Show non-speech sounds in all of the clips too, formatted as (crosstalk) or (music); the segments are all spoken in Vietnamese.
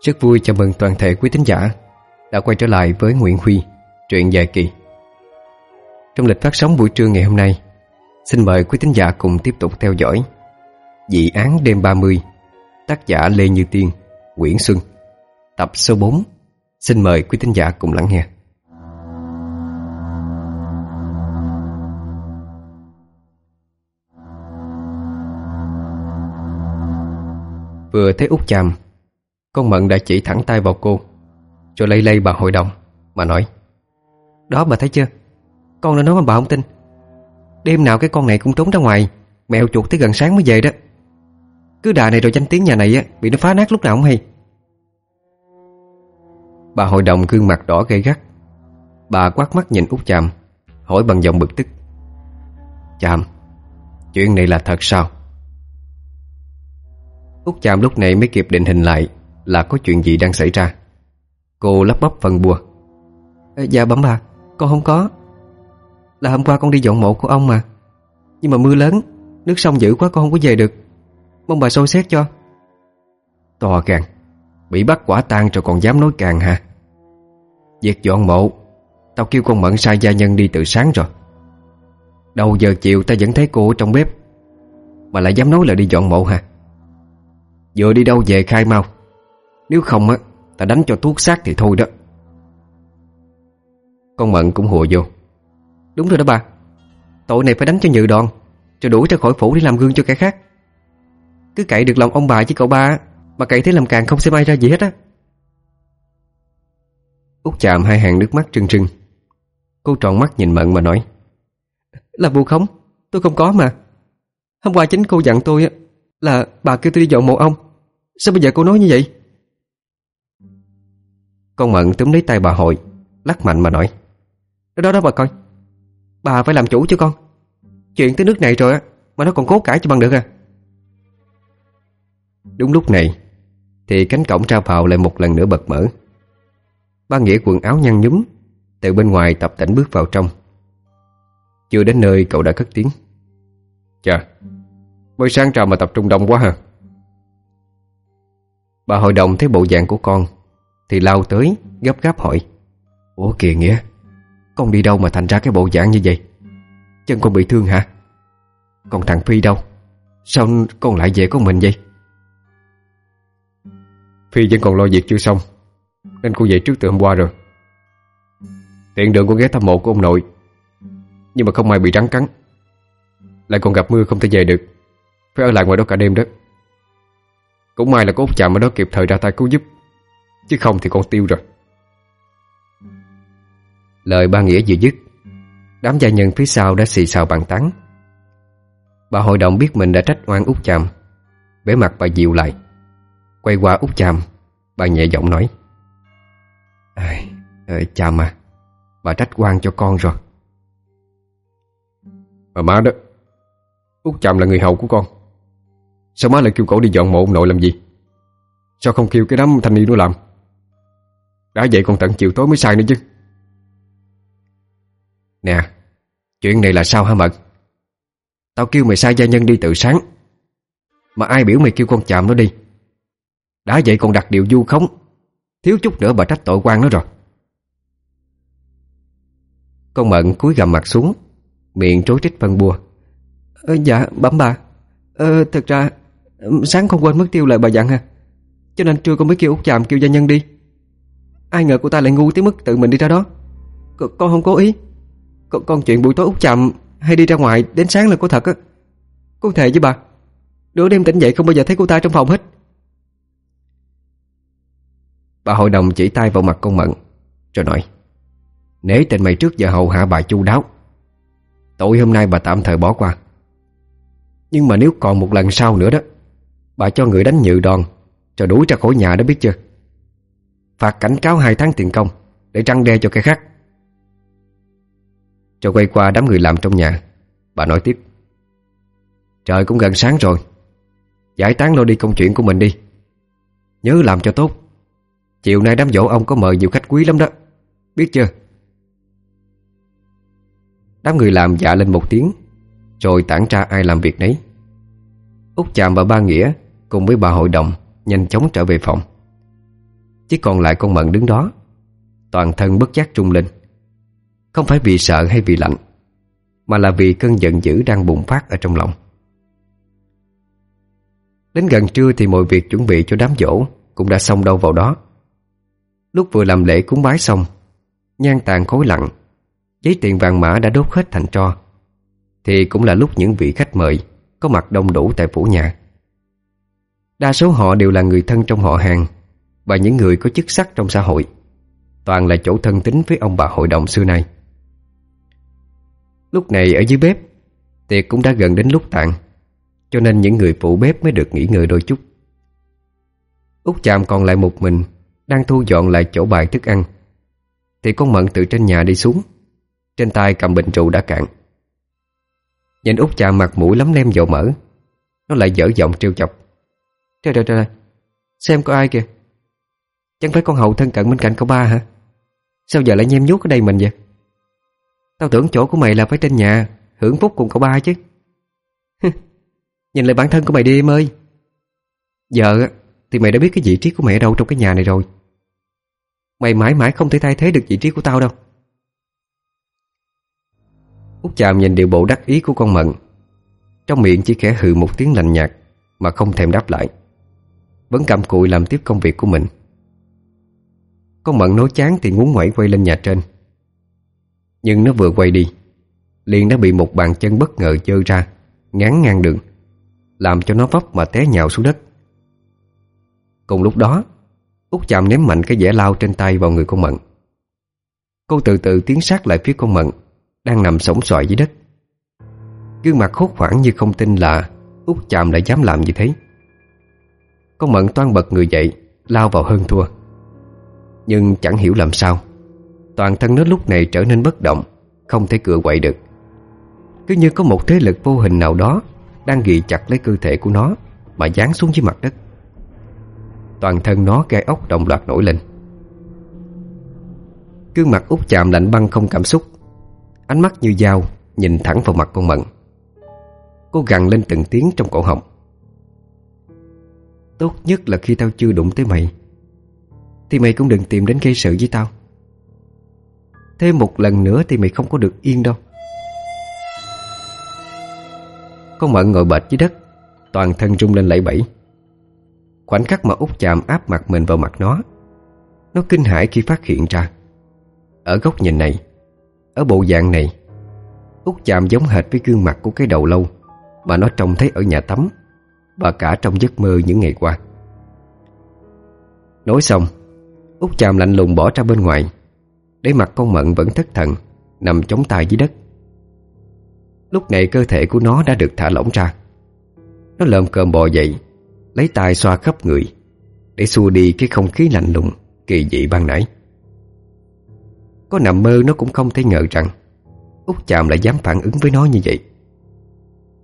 Rất vui chào mừng toàn thể quý thính giả đã quay trở lại với Nguyễn Huy, truyện dài kỳ. Trong lịch phát sóng buổi trưa ngày hôm nay, xin mời quý thính giả cùng tiếp tục theo dõi Dị án đêm 30, tác giả Lê Như Tiên, Nguyễn Xuân, tập số 4. Xin mời quý thính giả cùng lắng nghe. Vừa thấy út chàm con Mận đã chỉ thẳng tay vào cô, Rồi lây lây bà hội đồng Mà nói, Đó bà thấy chưa? Con đã nói mà bà không tin. Đêm nào cái con này cũng trốn ra ngoài mẹo chuột tới gần sáng mới về đó. Cứ đà này rồi danh tiếng nhà này á, Bị nó phá nát lúc nào không hay. Bà hội đồng gương mặt đỏ gây gắt. Bà quát mắt nhìn út chàm, Hỏi bằng giọng bực tức, Chàm, Chuyện này là thật sao? Út Chàm lúc này mới kịp định hình lại là có chuyện gì đang xảy ra? Cô lắp bắp phần bùa Dạ bấm bà Con không có. Là hôm qua con đi dọn mộ của ông mà. Nhưng mà mưa lớn Nước sông dữ quá con không có về được. Mong bà soi xét cho. To càng Bị bắt quả tang rồi còn dám nói càng hả? Việc dọn mộ Tao kêu con Mận sai gia nhân đi từ sáng rồi. Đầu giờ chiều ta vẫn thấy cô ở trong bếp Mà lại dám nói là đi dọn mộ hả? Vừa đi đâu về khai mau nếu không á, Ta đánh cho tuốt xác thì thôi đó. Con Mận cũng hùa vô. Đúng rồi đó bà. Tội này phải đánh cho nhự đòn Rồi đuổi ra khỏi phủ để làm gương cho kẻ khác. Cứ cậy được lòng ông bà với cậu ba Mà cậy thế làm càng không xem ai ra gì hết á. Út chạm hai hàng nước mắt trưng trưng Cô tròn mắt nhìn Mận mà nói, Là vô khống Tôi không có mà. Hôm qua chính cô dặn tôi á, Là bà kêu tôi đi dọn mộ ông. Sao bây giờ cô nói như vậy? Con Mận túm lấy tay bà hội Lắc mạnh mà nói, Đó đó bà coi, Bà phải làm chủ chứ con. Chuyện tới nước này rồi á Mà nó còn cố cãi cho bằng được à. Đúng lúc này, Thì cánh cổng ra vào lại một lần nữa bật mở. Ba Nghĩa quần áo nhăn nhúm Từ bên ngoài tập tỉnh bước vào trong. Chưa đến nơi cậu đã cất tiếng, Chà Mới sáng trào mà tập trung đông quá hả Bà hội đồng thấy bộ dạng của con thì lao tới, gấp gáp hỏi. Ủa kìa Nghĩa, Con đi đâu mà thành ra cái bộ dạng như vậy? Chân con bị thương hả? Còn thằng Phi đâu? Sao con lại về con mình vậy? Phi vẫn còn lo việc chưa xong, Nên cô về trước từ hôm qua rồi. Tiện đường con ghé thăm mộ của ông nội, Nhưng mà không may bị rắn cắn. Lại còn gặp mưa không thể về được, Phải ở lại ngoài đó cả đêm đó. Cũng may là có út chạm ở đó kịp thời ra tay cứu giúp. Chứ không thì con tiêu rồi. Lời ba nghĩa vừa dứt Đám gia nhân phía sau đã xì xào bàn tán. Bà hội đồng biết mình đã trách oan út chàm vẻ mặt bà dịu lại. Quay qua út chàm Bà nhẹ giọng nói Ai, à, Chàm à Bà trách oan cho con rồi. Bà má đó Út chàm là người hầu của con. Sao má lại kêu cổ đi dọn mộ ông nội làm gì? Sao không kêu cái đám thanh niên nó làm? Đã vậy còn tận chiều tối mới sai nữa chứ. Nè Chuyện này là sao hả Mận Tao kêu mày sai gia nhân đi từ sáng Mà ai biểu mày kêu con chạm nó đi? Đã vậy còn đặt điều du khống Thiếu chút nữa bà trách tội quan nó rồi. Con Mận cúi gầm mặt xuống Miệng trối trích phân bua. Ờ, Dạ bấm bà. Ờ thật ra Sáng không quên mất tiêu lời bà dặn ha Cho nên trưa con mới kêu út chàm kêu gia nhân đi. Ai ngờ cô ta lại ngu tới mức tự mình đi ra đó. C Con không cố ý. C con chuyện buổi tối út chậm Hay đi ra ngoài đến sáng là có thật á. Cô thề với bà. Đứa đêm tỉnh dậy không bao giờ thấy cô ta trong phòng hết. Bà hội đồng chỉ tay vào mặt con Mận, Rồi nói Nếu tình mày trước giờ hầu hạ bà chu đáo. Tội hôm nay bà tạm thời bỏ qua. Nhưng mà nếu còn một lần sau nữa đó, Bà cho người đánh nhự đòn, Cho đuổi ra khỏi nhà đó biết chưa? Phạt cảnh cáo hai tháng tiền công Để trăng đe cho cái khác. Cho quay qua đám người làm trong nhà, Bà nói tiếp. Trời cũng gần sáng rồi. Giải tán lo đi công chuyện của mình đi. Nhớ làm cho tốt. Chiều nay đám dỗ ông có mời nhiều khách quý lắm đó. Biết chưa? Đám người làm dạ lên một tiếng, Rồi tản ra ai làm việc nấy. Út chạm và ba nghĩa Cùng với bà hội đồng Nhanh chóng trở về phòng. Chỉ còn lại con Mận đứng đó. Toàn thân bất giác trung lên. Không phải vì sợ hay vì lạnh, Mà là vì cơn giận dữ đang bùng phát ở trong lòng. Đến gần trưa thì mọi việc chuẩn bị cho đám dỗ Cũng đã xong đâu vào đó. Lúc vừa làm lễ cúng bái xong Nhan tàn khối lặng, Giấy tiền vàng mã đã đốt hết thành tro. Thì cũng là lúc những vị khách mời Có mặt đông đủ tại phủ nhà. Đa số họ đều là người thân trong họ hàng và những người có chức sắc trong xã hội. Toàn là chỗ thân tín với ông bà hội đồng xưa nay. Lúc này ở dưới bếp, Tiệc cũng đã gần đến lúc tàn Cho nên những người phụ bếp mới được nghỉ ngơi đôi chút. Út chạm còn lại một mình, Đang thu dọn lại chỗ bài thức ăn. Thì con Mận từ trên nhà đi xuống, Trên tay cầm bình rượu đã cạn. Nhìn út chạm mặt mũi lắm lem dầu mỡ, Nó lại dở giọng trêu chọc. Trời trời trời, Xem có ai kìa. Chẳng phải con hầu thân cận bên cạnh cậu ba hả? Sao giờ lại nhem nhút ở đây mình vậy? Tao tưởng chỗ của mày là phải trên nhà, Hưởng phúc cùng cậu ba chứ. Nhìn lại bản thân của mày đi em ơi. Giờ thì mày đã biết cái vị trí của mẹ ở đâu trong cái nhà này rồi. Mày mãi mãi không thể thay thế được vị trí của tao đâu. Út chàm nhìn điều bộ đắc ý của con Mận. Trong miệng chỉ khẽ hừ một tiếng lạnh nhạt, Mà không thèm đáp lại. Vẫn cầm cụi làm tiếp công việc của mình. Con Mận nói chán thì muốn ngoẩy quay lên nhà trên. Nhưng nó vừa quay đi, liền đã bị một bàn chân bất ngờ dơ ra, Ngán ngang đường, Làm cho nó vấp mà té nhào xuống đất. Cùng lúc đó, Út chạm ném mạnh cái dẻ lao trên tay vào người con Mận. Cô từ từ tiến sát lại phía con Mận, Đang nằm sổng xoài dưới đất. Gương mặt hốt hoảng như không tin là Út chạm lại dám làm như thế. Con Mận toan bật người dậy, Lao vào hơn thua. Nhưng chẳng hiểu làm sao. Toàn thân nó lúc này trở nên bất động, Không thể cựa quậy được. Cứ như có một thế lực vô hình nào đó Đang ghi chặt lấy cơ thể của nó Mà dán xuống dưới mặt đất. Toàn thân nó gai ốc đồng loạt nổi lên. Gương mặt út chạm lạnh băng không cảm xúc. Ánh mắt như dao Nhìn thẳng vào mặt con Mận. Cô gằn lên từng tiếng trong cổ họng. Tốt nhất là khi tao chưa đụng tới mày thì mày cũng đừng tìm đến gây sự với tao. Thêm một lần nữa thì mày không có được yên đâu. Con Mận ngồi bệt dưới đất, Toàn thân rung lên lẫy bẫy. Khoảnh khắc mà út chạm áp mặt mình vào mặt nó Nó kinh hãi khi phát hiện ra. Ở góc nhìn này, Ở bộ dạng này, út chạm giống hệt với gương mặt của cái đầu lâu Mà nó trông thấy ở nhà tắm Và cả trong giấc mơ những ngày qua. Nói xong út chàm lạnh lùng bỏ ra bên ngoài. Để mặt con mận vẫn thất thần, Nằm chống tay dưới đất. Lúc này cơ thể của nó đã được thả lỏng ra. Nó lợm cơm bò dậy, Lấy tay xoa khắp người, Để xua đi cái không khí lạnh lùng, Kỳ dị ban nãy. Có nằm mơ nó cũng không thể ngờ rằng, Út chàm lại dám phản ứng với nó như vậy.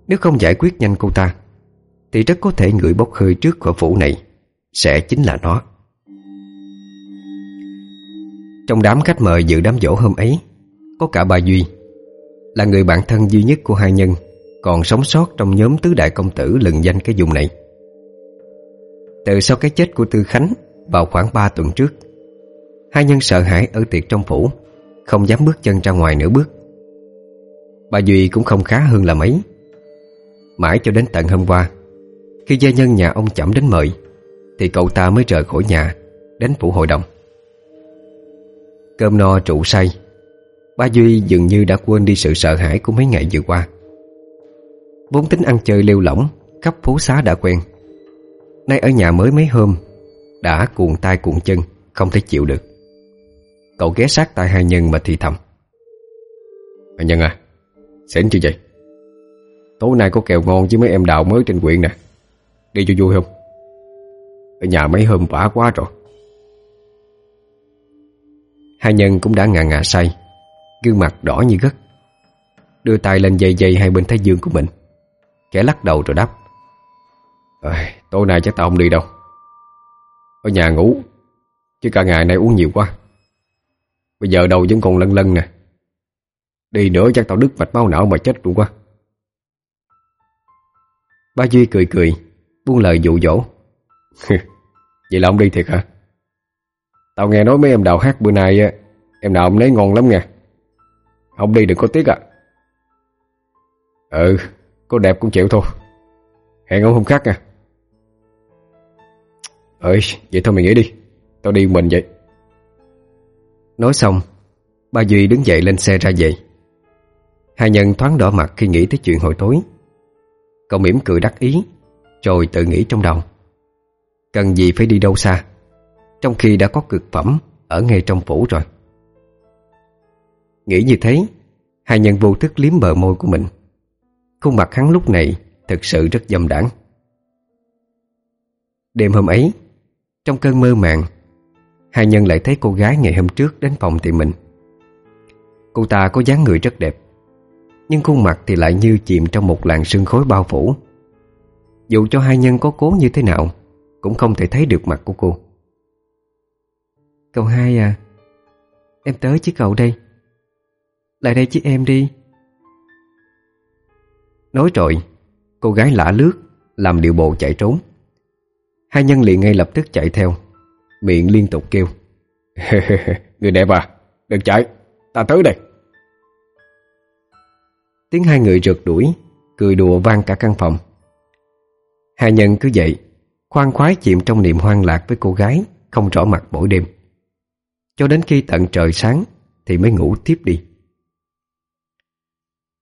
Nếu không giải quyết nhanh cô ta, Thì rất có thể người bốc hơi trước khỏi phủ này Sẽ chính là nó. Trong đám khách mời dự đám dỗ hôm ấy, Có cả bà Duy, Là người bạn thân duy nhất của hai nhân, Còn sống sót trong nhóm tứ đại công tử lừng danh cái vùng này. Từ sau cái chết của Tư Khánh Vào khoảng 3 tuần trước, Hai nhân sợ hãi ở tiệc trong phủ, Không dám bước chân ra ngoài nửa bước. Bà Duy cũng không khá hơn là mấy. Mãi cho đến tận hôm qua, Khi gia nhân nhà ông chậm đến mời, Thì cậu ta mới rời khỏi nhà, Đến phủ hội đồng. Cơm no trụ say. Ba Duy dường như đã quên đi sự sợ hãi của mấy ngày vừa qua. Vốn tính ăn chơi lêu lỏng, Khắp phố xá đã quen. Nay ở nhà mới mấy hôm, Đã cuồng tay cuồng chân, Không thể chịu được. Cậu ghé sát tai hai nhân mà thì thầm. Anh Nhân à Xỉn chưa vậy? Tối nay có kèo ngon với mấy em đào mới trên quyện nè. Đi cho vui không? Ở nhà mấy hôm vả quá rồi. Hai nhân cũng đã ngà ngà say. Gương mặt đỏ như gất. Đưa tay lên dây dây hai bên thái dương của mình. Kẻ lắc đầu rồi đáp. À, Tối nay chắc tao không đi đâu. Ở nhà ngủ Chứ cả ngày nay uống nhiều quá. Bây giờ đầu vẫn còn lân lân nè. Đi nữa chắc tao đứt mạch máu não mà chết luôn quá. Ba Duy cười cười Buông lời dụ dỗ. (laughs) Vậy là ông đi thiệt hả? Tao nghe nói mấy em đào hát bữa nay Em nào ông nấy ngon lắm nha Không đi đừng có tiếc à Ừ Cô đẹp cũng chịu thôi. Hẹn ông hôm khác nha. Ừ vậy thôi mày nghĩ đi. Tao đi mình vậy. Nói xong Ba Duy đứng dậy lên xe ra về. Hai nhân thoáng đỏ mặt khi nghĩ tới chuyện hồi tối. Cậu mỉm cười đắc ý, Rồi tự nghĩ trong đầu. Cần gì phải đi đâu xa? Trong khi đã có cực phẩm Ở ngay trong phủ rồi. Nghĩ như thế, Hai nhân vô thức liếm bờ môi của mình. Khuôn mặt hắn lúc này Thực sự rất dâm đảng Đêm hôm ấy, Trong cơn mơ màng, Hai nhân lại thấy cô gái ngày hôm trước đến phòng tìm mình. Cô ta có dáng người rất đẹp, Nhưng khuôn mặt thì lại như chìm trong một làn sương khói bao phủ. Dù cho hai nhân có cố như thế nào, Cũng không thể thấy được mặt của cô. Cậu hai à. Em tới chứ cậu đây. Lại đây chứ em đi. Nói rồi, Cô gái lạ lướt, Làm điệu bộ chạy trốn. Hai nhân liền ngay lập tức chạy theo, Miệng liên tục kêu. (laughs) Người đẹp à Đừng chạy, Ta tới đây. Tiếng hai người rượt đuổi, Cười đùa vang cả căn phòng. Hai nhân cứ vậy, Khoan khoái chìm trong niềm hoang lạc với cô gái, Không rõ mặt mỗi đêm. Cho đến khi tận trời sáng Thì mới ngủ tiếp đi.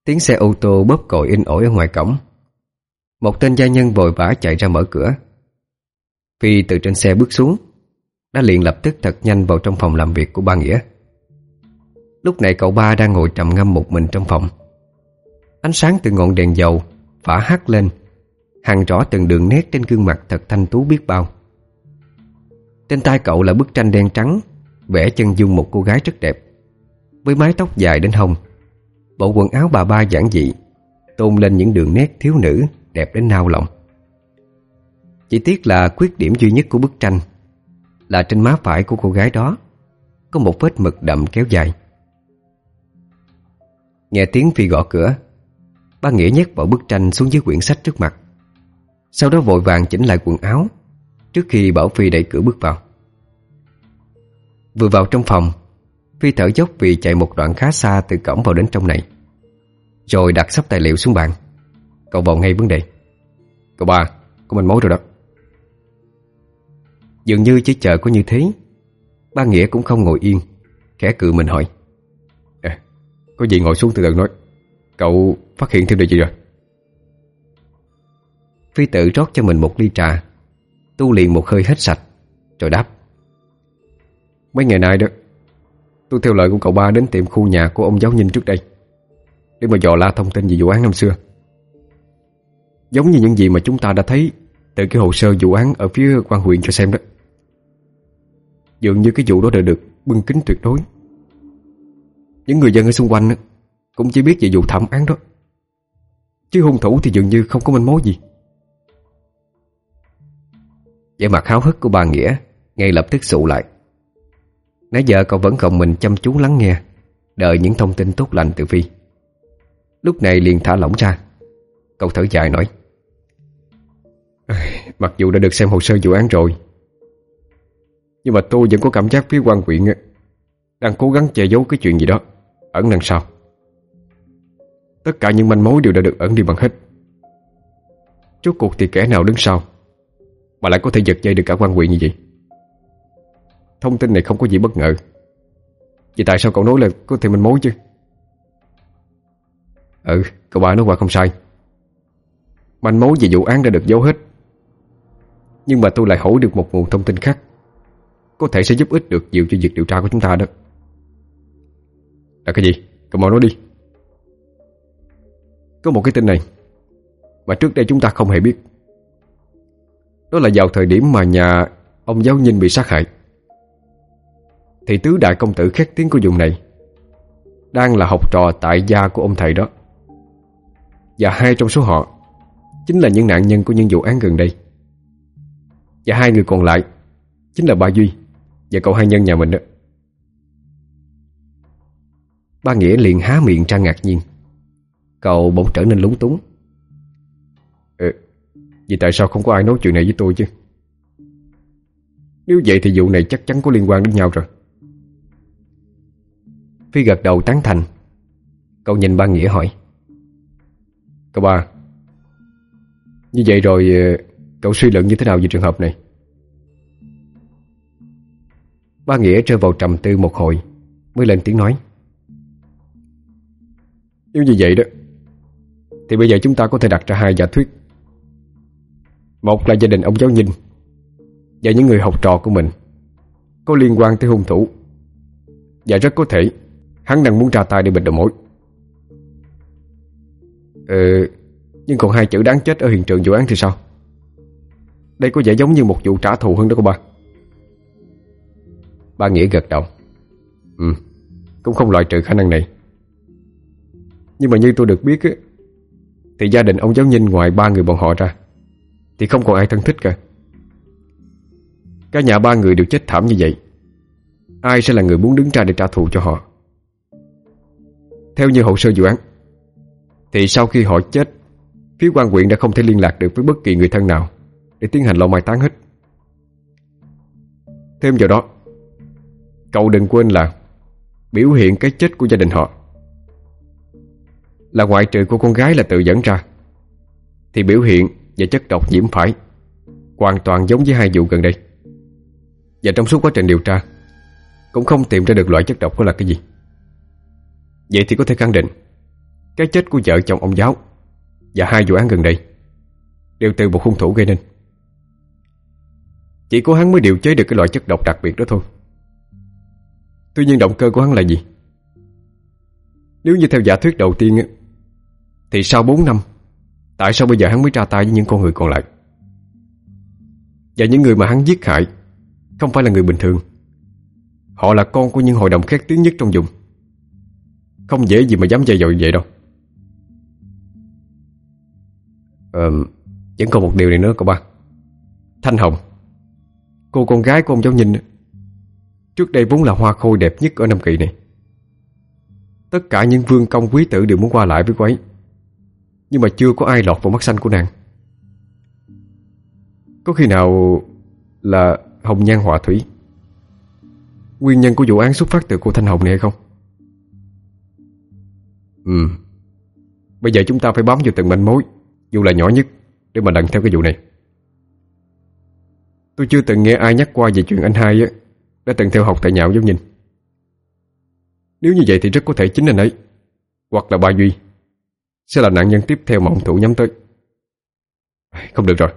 Tiếng xe ô tô bóp còi in ỏi ở ngoài cổng. Một tên gia nhân vội vã chạy ra mở cửa. Phi từ trên xe bước xuống, Đã liền lập tức thật nhanh vào trong phòng làm việc của ba Nghĩa. Lúc này cậu ba đang ngồi trầm ngâm một mình trong phòng. Ánh sáng từ ngọn đèn dầu Phả hắt lên Hằn rõ từng đường nét trên gương mặt thật thanh tú biết bao. Trên tay cậu là bức tranh đen trắng Vẽ chân dung một cô gái rất đẹp. Với mái tóc dài đến hông, Bộ quần áo bà ba giản dị, Tôn lên những đường nét thiếu nữ Đẹp đến nao lòng. Chỉ tiếc là khuyết điểm duy nhất của bức tranh Là trên má phải của cô gái đó Có một vết mực đậm kéo dài. Nghe tiếng Phi gõ cửa, Ba Nghĩa nhét vào bức tranh xuống dưới quyển sách trước mặt. Sau đó vội vàng chỉnh lại quần áo Trước khi Bảo Phi đẩy cửa bước vào. Vừa vào trong phòng. Phi thở dốc vì chạy một đoạn khá xa từ cổng vào đến trong này. Rồi đặt sắp tài liệu xuống bàn. Cậu vào ngay vấn đề. Cậu ba, có mình mối rồi đó. Dường như chỉ chờ có như thế Ba Nghĩa cũng không ngồi yên. Khẽ cự mình hỏi. À, Có gì ngồi xuống từ từ nói. Cậu phát hiện thêm điều gì rồi? Phi tự rót cho mình một ly trà. Tu liền một hơi hết sạch Rồi đáp. Mấy ngày nay đó, Tôi theo lời của cậu ba đến tiệm khu nhà của ông giáo nhìn trước đây, Để mà dò la thông tin về vụ án năm xưa. Giống như những gì mà chúng ta đã thấy Từ cái hồ sơ vụ án ở phía quan huyện cho xem đó. Dường như cái vụ đó đã được bưng kính tuyệt đối. Những người dân ở xung quanh Cũng chỉ biết về vụ thảm án đó. Chứ hung thủ thì dường như không có manh mối gì. Vẻ mặt háo hức của bà Nghĩa Ngay lập tức sụ lại. Nãy giờ cậu vẫn gồng mình chăm chú lắng nghe, Đợi những thông tin tốt lành từ Phi. Lúc này liền thả lỏng ra. Cậu thở dài nói Mặc dù đã được xem hồ sơ vụ án rồi, Nhưng mà tôi vẫn có cảm giác phía quan quyện Đang cố gắng che giấu cái chuyện gì đó, Ẩn đằng sau. Tất cả những manh mối đều đã được ẩn đi bằng hết. Trước cuộc thì kẻ nào đứng sau Mà lại có thể giật dây được cả quan quyện như vậy? Thông tin này không có gì bất ngờ. Vậy tại sao cậu nói là có thêm manh mối chứ? Ừ Cậu ba nói qua không sai. Manh mối về vụ án đã được giấu hết. Nhưng mà tôi lại hỏi được một nguồn thông tin khác. Có thể sẽ giúp ích được nhiều cho việc điều tra của chúng ta đó. Là cái gì? Cậu mau nói đi. Có một cái tin này Mà trước đây chúng ta không hề biết. Đó là vào thời điểm mà nhà Ông giáo nhìn bị sát hại thì tứ đại công tử khét tiếng của vùng này Đang là học trò tại gia của ông thầy đó. Và hai trong số họ Chính là những nạn nhân của những vụ án gần đây. Và hai người còn lại Chính là ba Duy Và cậu hai nhân nhà mình đó. Ba Nghĩa liền há miệng ra ngạc nhiên. Cậu bỗng trở nên lúng túng. Ừ, Vì tại sao không có ai nói chuyện này với tôi chứ? Nếu vậy thì vụ này chắc chắn có liên quan đến nhau rồi. Phi gật đầu tán thành. Cậu nhìn ba Nghĩa hỏi. Cậu ba, Như vậy rồi ờ, cậu suy luận như thế nào về trường hợp này? Ba Nghĩa rơi vào trầm tư một hồi, Mới lên tiếng nói. Nếu như vậy đó, Thì bây giờ chúng ta có thể đặt ra hai giả thuyết. Một là gia đình ông giáo Nhìn Và những người học trò của mình Có liên quan tới hung thủ Và rất có thể Hắn đang muốn ra tay để bịt đầu mối. Ừ Nhưng còn hai chữ đáng chết ở hiện trường vụ án thì sao? Đây có vẻ giống như một vụ trả thù hơn đó cô ba. Ba Nghĩa gật đầu. Ừ Cũng không loại trừ khả năng này. Nhưng mà như tôi được biết Thì gia đình ông giáo nhìn ngoài ba người bọn họ ra, Thì không còn ai thân thích cả. Cả nhà ba người đều chết thảm như vậy. Ai sẽ là người muốn đứng ra để trả thù cho họ? Theo như hồ sơ vụ án, Thì sau khi họ chết, Phía quan huyện đã không thể liên lạc được với bất kỳ người thân nào Để tiến hành lo mai táng hết. Thêm vào đó, Cậu đừng quên là Biểu hiện cái chết của gia đình họ. Là ngoại trừ của con gái là tự dẫn ra, Thì biểu hiện và chất độc nhiễm phải Hoàn toàn giống với hai vụ gần đây. Và trong suốt quá trình điều tra, Cũng không tìm ra được loại chất độc đó là cái gì. Vậy thì có thể khẳng định, Cái chết của vợ chồng ông giáo Và hai vụ án gần đây Đều từ một hung thủ gây nên. Chỉ có hắn mới điều chế được cái loại chất độc đặc biệt đó thôi. Tuy nhiên động cơ của hắn là gì? Nếu như theo giả thuyết đầu tiên Thì sau 4 năm, Tại sao bây giờ hắn mới ra tay với những con người còn lại? Và những người mà hắn giết hại Không phải là người bình thường. Họ là con của những hội đồng khét tiếng nhất trong vùng. Không dễ gì mà dám dây dội vậy đâu. Ờ, vẫn còn một điều này nữa cậu ba. Thanh Hồng Cô con gái của ông giáo nhìn Trước đây vốn là hoa khôi đẹp nhất ở Nam Kỳ này. Tất cả những vương công quý tử đều muốn qua lại với cô ấy Nhưng mà chưa có ai lọt vào mắt xanh của nàng. Có khi nào là Hồng Nhan Họa Thủy Nguyên nhân của vụ án xuất phát từ cô Thanh Hồng này hay không? Ừ. Bây giờ chúng ta phải bám vào từng manh mối, Dù là nhỏ nhất, Để mà đằng theo cái vụ này. Tôi chưa từng nghe ai nhắc qua về chuyện anh hai á, đã từng theo học tại nhạo giáo nhìn. Nếu như vậy thì rất có thể chính anh ấy, Hoặc là ba Duy, Sẽ là nạn nhân tiếp theo mà ông thủ nhắm tới. Không được rồi.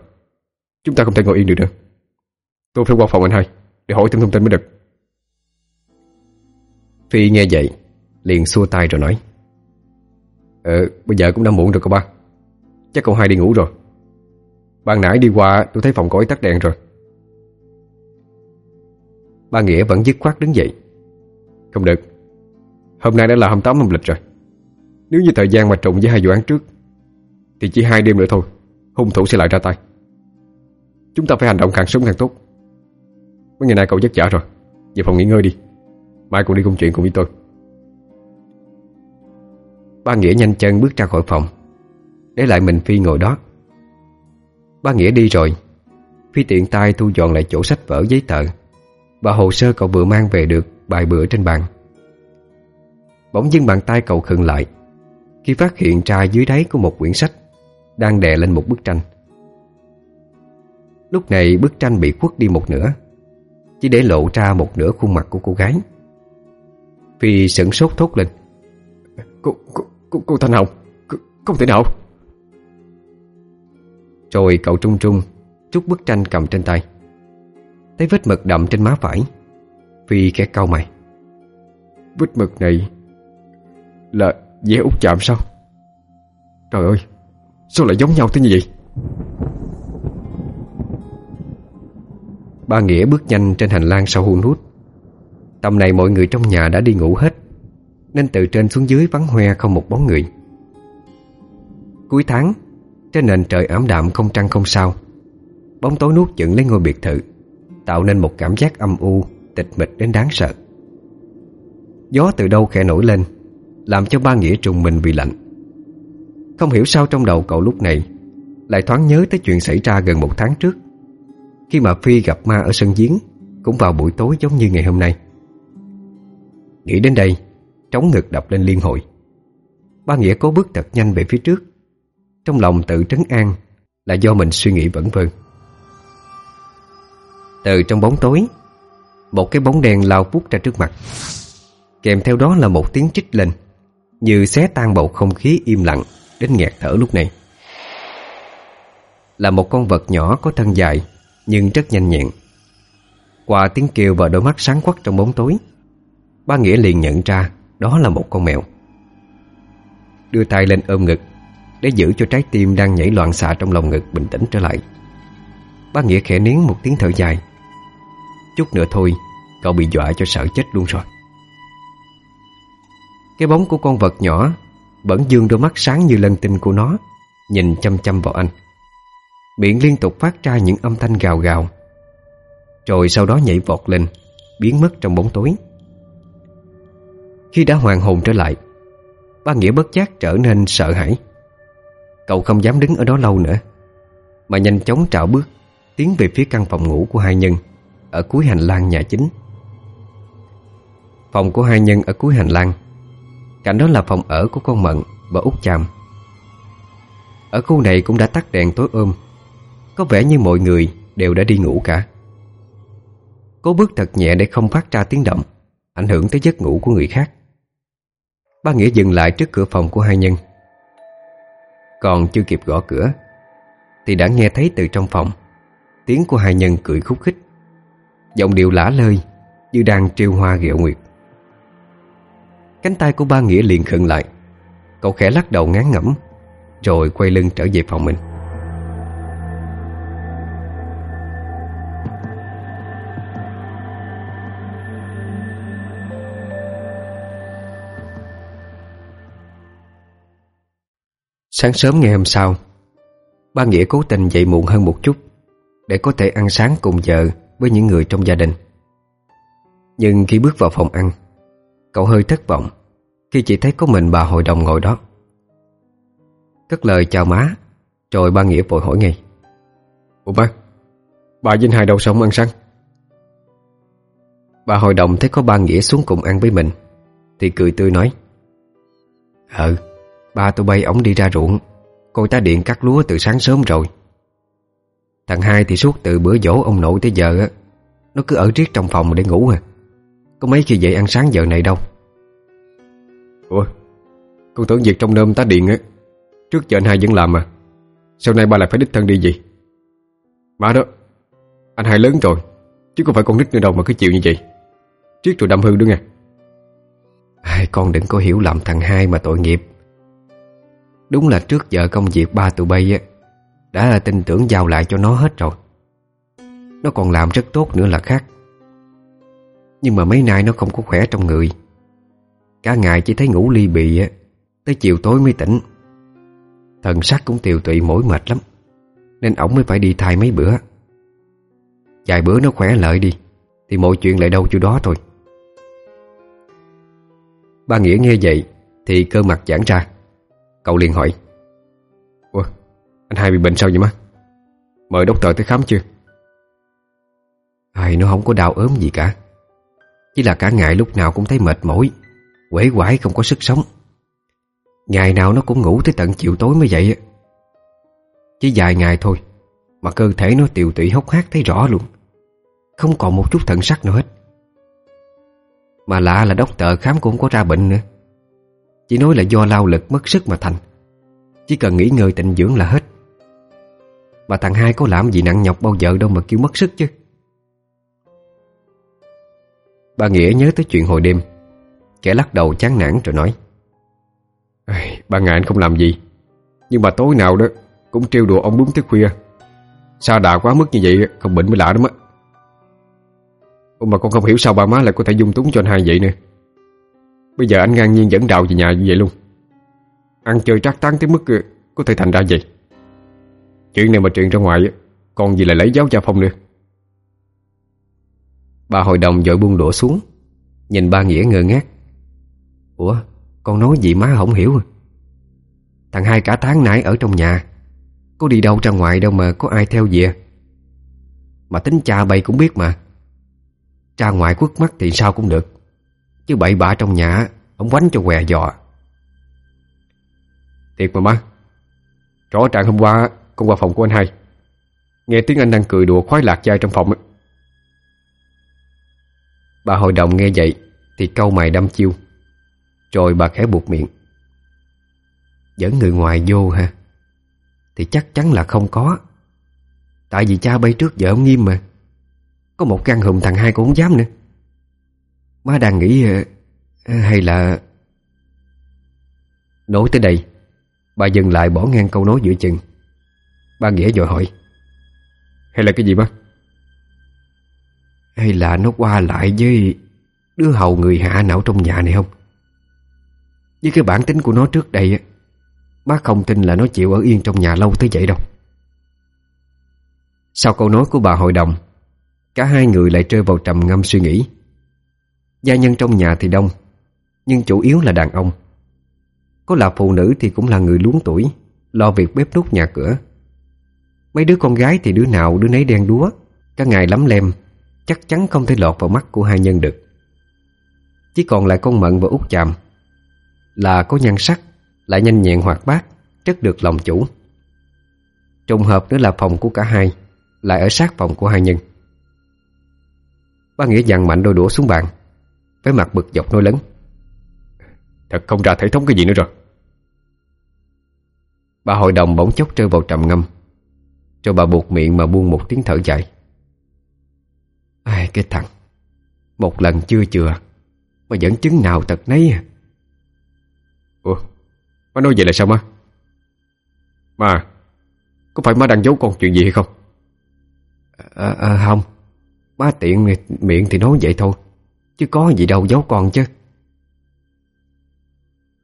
Chúng ta không thể ngồi yên được nữa. Tôi phải qua phòng anh hai, Để hỏi thêm thông tin mới được. Phi nghe vậy, Liền xua tay rồi nói. Ờ bây giờ cũng đã muộn rồi cô ba. Chắc cậu hai đi ngủ rồi. Ban nãy đi qua, tôi thấy phòng cõi tắt đèn rồi. Ba Nghĩa vẫn dứt khoát đứng dậy. Không được. Hôm nay đã là 28 âm lịch rồi. Nếu như thời gian mà trùng với hai vụ án trước, Thì chỉ hai đêm nữa thôi, Hung thủ sẽ lại ra tay. Chúng ta phải hành động càng sớm càng tốt. Mấy ngày nay cậu giấc giả rồi. Về phòng nghỉ ngơi đi. Mai cùng đi công chuyện cùng với tôi. Ba Nghĩa nhanh chân bước ra khỏi phòng Để lại mình Phi ngồi đó. Ba Nghĩa đi rồi. Phi tiện tay thu dọn lại chỗ sách vở giấy tờ. Và hồ sơ cậu vừa mang về được bài bữa trên bàn. Bỗng dưng bàn tay cậu khựng lại Khi phát hiện ra dưới đáy của một quyển sách Đang đè lên một bức tranh. Lúc này bức tranh bị khuất đi một nửa Chỉ để lộ ra một nửa khuôn mặt của cô gái. Phi sửng sốt thốt lên. Cô, cô, cô, cô Thanh Hồng C Không thể nào Rồi cậu trung trung Trút bức tranh cầm trên tay. Thấy vết mực đậm trên má phải Phi khẽ cau mày. Vết mực này Là dễ út chạm sao? Trời ơi Sao lại giống nhau thế như vậy Ba Nghĩa bước nhanh trên hành lang sau hun hút. Tầm này mọi người trong nhà đã đi ngủ hết. Nên từ trên xuống dưới vắng hoe không một bóng người. Cuối tháng, Trên nền trời ảm đạm không trăng không sao. Bóng tối nuốt chửng lấy ngôi biệt thự, Tạo nên một cảm giác âm u, Tịch mịch đến đáng sợ. Gió từ đâu khẽ nổi lên, Làm cho ba nghĩa trùng mình bị lạnh. Không hiểu sao trong đầu cậu lúc này Lại thoáng nhớ tới chuyện xảy ra gần một tháng trước, Khi mà Phi gặp ma ở sân giếng Cũng vào buổi tối giống như ngày hôm nay. Nghĩ đến đây Trống ngực đập lên liên hồi. Ba Nghĩa cố bước thật nhanh về phía trước. Trong lòng tự trấn an Là do mình suy nghĩ vẩn vơ. Từ trong bóng tối, Một cái bóng đen lao vút ra trước mặt. Kèm theo đó là một tiếng chích lên, Như xé tan bầu không khí im lặng Đến nghẹt thở lúc này. Là một con vật nhỏ có thân dài, Nhưng rất nhanh nhẹn. Qua tiếng kêu và đôi mắt sáng quắc trong bóng tối, Ba Nghĩa liền nhận ra đó là một con mèo. Đưa tay lên ôm ngực, Để giữ cho trái tim đang nhảy loạn xạ trong lòng ngực bình tĩnh trở lại. Bác Nghĩa khẽ nén một tiếng thở dài. Chút nữa thôi, Cậu bị dọa cho sợ chết luôn rồi. Cái bóng của con vật nhỏ Vẫn dương đôi mắt sáng như lân tinh của nó, Nhìn chăm chăm vào anh. Miệng liên tục phát ra những âm thanh gào gào. Rồi sau đó nhảy vọt lên, Biến mất trong bóng tối. Khi đã hoàn hồn trở lại, Ba Nghĩa bất giác trở nên sợ hãi. Cậu không dám đứng ở đó lâu nữa, Mà nhanh chóng trạo bước, Tiến về phía căn phòng ngủ của hai nhân Ở cuối hành lang nhà chính. Phòng của hai nhân ở cuối hành lang, Cạnh đó là phòng ở của con Mận và út Chàm. Ở khu này cũng đã tắt đèn tối ôm, Có vẻ như mọi người đều đã đi ngủ cả. Cố bước thật nhẹ để không phát ra tiếng động, Ảnh hưởng tới giấc ngủ của người khác. Ba Nghĩa dừng lại trước cửa phòng của hai nhân. Còn chưa kịp gõ cửa, Thì đã nghe thấy từ trong phòng, Tiếng của hai nhân cười khúc khích. Giọng điệu lả lơi Như đang trêu hoa ghẹo nguyệt. Cánh tay của ba Nghĩa liền khựng lại, Cậu khẽ lắc đầu ngán ngẩm, Rồi quay lưng trở về phòng mình. Sáng sớm ngày hôm sau Ba Nghĩa cố tình dậy muộn hơn một chút Để có thể ăn sáng cùng vợ Với những người trong gia đình. Nhưng khi bước vào phòng ăn Cậu hơi thất vọng Khi chỉ thấy có mình bà hội đồng ngồi đó. Cất lời chào má Rồi ba Nghĩa vội hỏi ngay. Ủa ba Bà Vinh Hai đâu sống ăn sáng? Bà hội đồng thấy có ba Nghĩa xuống cùng ăn với mình Thì cười tươi nói. Ừ Ba tụi bay ổng đi ra ruộng. Coi ta điện cắt lúa từ sáng sớm rồi. Thằng hai thì suốt từ bữa dỗ ông nội tới giờ á Nó cứ ở riết trong phòng để ngủ à. Có mấy khi dậy ăn sáng giờ này đâu. Ủa Con tưởng việc trong nơm tá điện á Trước giờ anh hai vẫn làm mà Sau này ba lại phải đích thân đi gì Má đó Anh hai lớn rồi Chứ không phải con nít nữa đâu mà cứ chịu như vậy. Triết rồi đâm hư nữa nha Ai, Con đừng có hiểu lầm thằng hai mà tội nghiệp Đúng là trước giờ công việc ba tụi bay á, Đã là tin tưởng giao lại cho nó hết rồi. Nó còn làm rất tốt nữa là khác. Nhưng mà mấy nay nó không có khỏe trong người. Cả ngày chỉ thấy ngủ ly bì á, Tới chiều tối mới tỉnh. Thần sắc cũng tiều tụy mỏi mệt lắm, Nên ổng mới phải đi thai mấy bữa. Vài bữa nó khỏe lợi đi, Thì mọi chuyện lại đâu chỗ đó thôi. Ba Nghĩa nghe vậy Thì cơ mặt giãn ra. Cậu liền hỏi. Ủa, anh hai bị bệnh sao vậy má? Mời đốc tờ tới khám chưa? Ai, nó không có đau ốm gì cả. Chỉ là cả ngày lúc nào cũng thấy mệt mỏi Quể quải không có sức sống. Ngày nào nó cũng ngủ tới tận chiều tối mới dậy Chỉ vài ngày thôi, Mà cơ thể nó tiều tụy hốc hác thấy rõ luôn. Không còn một chút thận sắc nào hết. Mà lạ là đốc tờ khám cũng có ra bệnh nữa chỉ nói là do lao lực mất sức mà thành. Chỉ cần nghỉ ngơi tịnh dưỡng là hết. Mà thằng hai có làm gì nặng nhọc bao giờ đâu mà kêu mất sức chứ. Bà Nghĩa nhớ tới chuyện hồi đêm. Kẻ lắc đầu chán nản rồi nói. Ba ngày anh không làm gì. Nhưng mà tối nào đó Cũng trêu đùa ông đúng tới khuya. Sao đà quá mức như vậy Không bệnh mới lạ lắm á. Mà con không hiểu sao ba má lại có thể dung túng cho anh hai vậy nè Bây giờ anh ngang nhiên dẫn đạo về nhà như vậy luôn. Ăn chơi trác tán tới mức ờ, Có thể thành ra vậy. Chuyện này mà truyền ra ngoài Còn gì là lấy giáo gia phong nữa. Bà hội đồng dội buông đũa xuống, Nhìn ba Nghĩa ngơ ngác. Ủa, con nói gì má không hiểu à? Thằng hai cả tháng nãy ở trong nhà, Có đi đâu ra ngoài đâu mà có ai theo về. Mà tính cha bay cũng biết mà. Ra ngoài quất mắt thì sao cũng được. Chứ bậy bạ trong nhà Ông quánh cho què dò. Thiệt mà má, Rõ ràng hôm qua, con qua phòng của anh hai. Nghe tiếng anh đang cười đùa khoái lạc dai trong phòng Bà hội đồng nghe vậy Thì câu mày đâm chiêu, Rồi bà khẽ buộc miệng. Dẫn người ngoài vô ha Thì chắc chắn là không có. Tại vì cha bay trước vợ ông nghiêm mà. Có một căn hùng thằng hai cũng không dám nữa. Má đang nghĩ ờ, ờ, Hay là Nói tới đây. Bà dừng lại bỏ ngang câu nói giữa chừng. Ba Nghĩa rồi hỏi, Hay là cái gì bác Hay là nó qua lại với Đứa hầu người hạ não trong nhà này không? Với cái bản tính của nó trước đây Bác không tin là nó chịu ở yên trong nhà lâu tới vậy đâu. Sau câu nói của bà hội đồng, Cả hai người lại rơi vào trầm ngâm suy nghĩ. Gia nhân trong nhà thì đông, Nhưng chủ yếu là đàn ông. Có là phụ nữ thì cũng là người luống tuổi, Lo việc bếp nút nhà cửa. Mấy đứa con gái thì đứa nào đứa nấy đen đúa, Cả ngày lắm lem, Chắc chắn không thể lọt vào mắt của hai nhân được. Chỉ còn lại con Mận và út Chàm. Là có nhan sắc, Lại nhanh nhẹn hoạt bát, Rất được lòng chủ. Trùng hợp nữa là phòng của cả hai, Lại ở sát phòng của hai nhân. Ba Nghĩa dằn mạnh đôi đũa xuống bàn. Với mặt bực dọc nôi lớn. Thật không ra thể thống cái gì nữa rồi. Bà hội đồng bỗng chốc rơi vào trầm ngâm. Rồi bà buộc miệng mà buông một tiếng thở dài. Ai cái thằng Một lần chưa chừa Mà vẫn chứng nào thật nấy à? Ủa Má nói vậy là sao má? Má Có phải má đang giấu con chuyện gì hay không? À, à, Không. Má tiện miệng thì nói vậy thôi. Chứ có gì đâu giấu con chứ.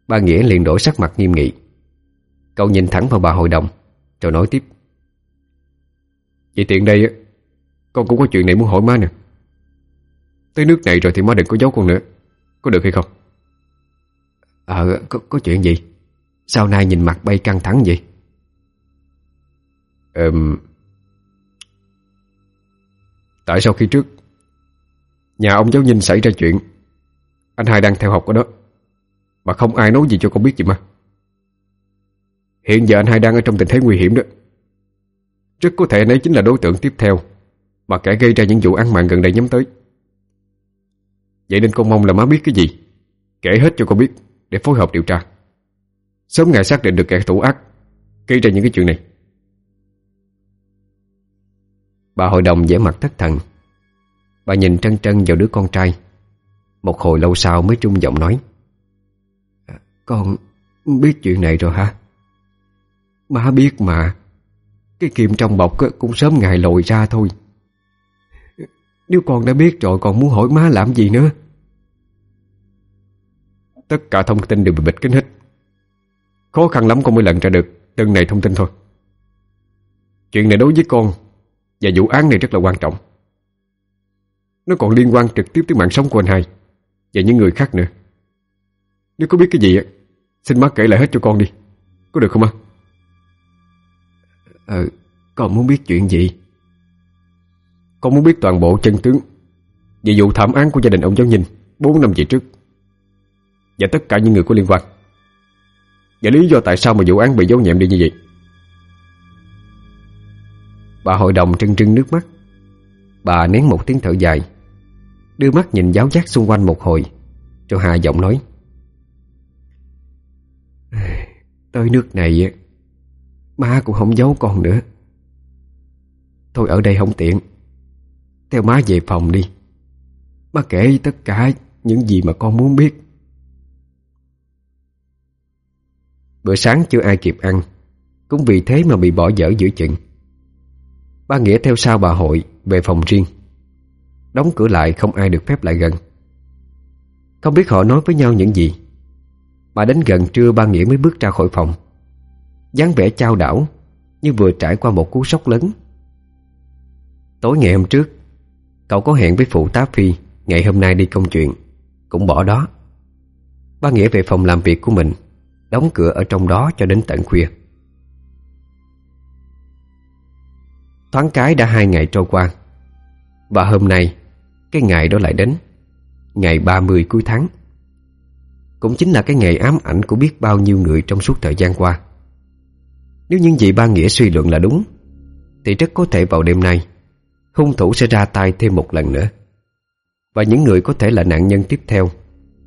Ba Nghĩa liền đổi sắc mặt nghiêm nghị. Cậu nhìn thẳng vào bà hội đồng Rồi nói tiếp. Vậy tiện đây Con cũng có chuyện này muốn hỏi má nè. Tới nước này rồi thì má đừng có giấu con nữa. Có được hay không? Ờ có, có chuyện gì? Sao nay nhìn mặt bay căng thẳng vậy? Ừm. Tại sao khi trước Nhà ông giáo Vinh xảy ra chuyện. Anh hai đang theo học ở đó. Mà không ai nói gì cho con biết gì mà. Hiện giờ anh hai đang ở trong tình thế nguy hiểm đó. Rất có thể anh ấy chính là đối tượng tiếp theo Mà kẻ gây ra những vụ ăn mạng gần đây nhắm tới. Vậy nên con mong là má biết cái gì, Kể hết cho con biết Để phối hợp điều tra. Sớm ngày xác định được kẻ thủ ác Gây ra những cái chuyện này. Bà hội đồng vẻ mặt thất thần. Bà nhìn trân trân vào đứa con trai. Một hồi lâu sau mới trung giọng nói. À, con biết chuyện này rồi hả? Má biết mà. Cái kim trong bọc cũng sớm ngày lồi ra thôi. Nếu con đã biết rồi còn muốn hỏi má làm gì nữa? Tất cả thông tin đều bị bịt kín hết. Khó khăn lắm con mới lần ra được Từng này thông tin thôi. Chuyện này đối với con Và vụ án này rất là quan trọng. Nó còn liên quan trực tiếp tới mạng sống của anh hai Và những người khác nữa. Nếu có biết cái gì Xin má kể lại hết cho con đi. Có được không ạ? Ờ, con muốn biết chuyện gì? Con muốn biết toàn bộ chân tướng Về vụ thảm án của gia đình ông giáo Nhìn 4 năm về trước Và tất cả những người có liên quan. Và lý do tại sao mà vụ án bị giấu nhẹm đi như vậy? Bà hội đồng trưng trưng nước mắt. Bà nén một tiếng thở dài Đưa mắt nhìn giáo giác xung quanh một hồi. Rồi hạ giọng nói. Tới nước này Má cũng không giấu con nữa. Thôi ở đây không tiện. Theo má về phòng đi. Má kể tất cả những gì mà con muốn biết. Bữa sáng chưa ai kịp ăn, Cũng vì thế mà bị bỏ dở giữa chừng. Ba Nghĩa theo sau bà hội Về phòng riêng. Đóng cửa lại, không ai được phép lại gần. Không biết họ nói với nhau những gì. Mà đến gần trưa, ba Nghĩa mới bước ra khỏi phòng. dáng vẻ trao đảo, Như vừa trải qua một cú sốc lớn. Tối ngày hôm trước, Cậu có hẹn với phụ tá Phi, Ngày hôm nay đi công chuyện, Cũng bỏ đó. Ba Nghĩa về phòng làm việc của mình, Đóng cửa ở trong đó cho đến tận khuya. Thoáng cái đã hai ngày trôi qua, Và hôm nay cái ngày đó lại đến. Ngày 30 cuối tháng. Cũng chính là cái ngày ám ảnh của biết bao nhiêu người trong suốt thời gian qua. Nếu những gì ba Nghĩa suy luận là đúng, Thì rất có thể vào đêm nay, Hung thủ sẽ ra tay thêm một lần nữa. Và những người có thể là nạn nhân tiếp theo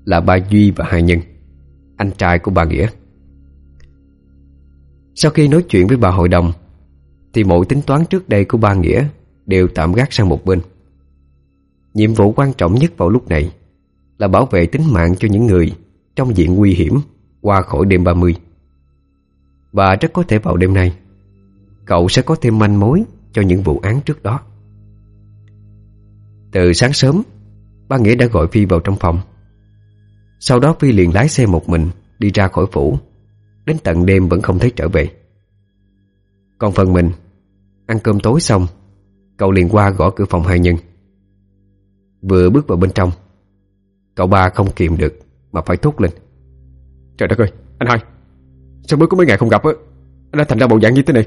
Là ba Duy và Hai Nhân, Anh trai của ba Nghĩa. Sau khi nói chuyện với bà hội đồng, Thì mọi tính toán trước đây của ba Nghĩa Đều tạm gác sang một bên. Nhiệm vụ quan trọng nhất vào lúc này Là bảo vệ tính mạng cho những người Trong diện nguy hiểm Qua khỏi đêm 30 Và rất có thể vào đêm nay, Cậu sẽ có thêm manh mối Cho những vụ án trước đó. Từ sáng sớm Ba Nghĩa đã gọi Phi vào trong phòng. Sau đó Phi liền lái xe một mình Đi ra khỏi phủ, Đến tận đêm vẫn không thấy trở về. Còn phần mình, Ăn cơm tối xong, Cậu liền qua gõ cửa phòng hai nhân. Vừa bước vào bên trong. Cậu ba không kìm được Mà phải thốt lên. Trời đất ơi, anh hai Sao mới có mấy ngày không gặp á? Anh đã thành ra bộ dạng như thế này.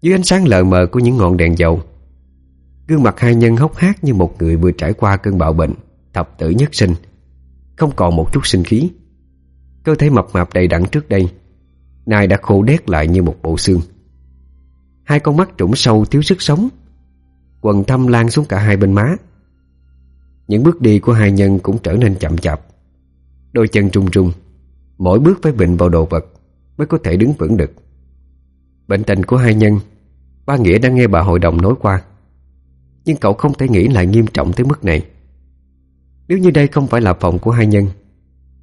Dưới ánh sáng lờ mờ của những ngọn đèn dầu Gương mặt hai nhân hốc hác như một người vừa trải qua cơn bạo bệnh Thập tử nhất sinh. Không còn một chút sinh khí. Cơ thể mập mạp đầy đặn trước đây Nay đã khô đét lại như một bộ xương. Hai con mắt trũng sâu thiếu sức sống Quần thâm lan xuống cả hai bên má. Những bước đi của hai nhân cũng trở nên chậm chạp. Đôi chân trung trung, Mỗi bước phải bệnh vào đồ vật Mới có thể đứng vững được. Bệnh tình của hai nhân, Ba Nghĩa đã nghe bà hội đồng nói qua. Nhưng cậu không thể nghĩ lại nghiêm trọng tới mức này. Nếu như đây không phải là phòng của hai nhân,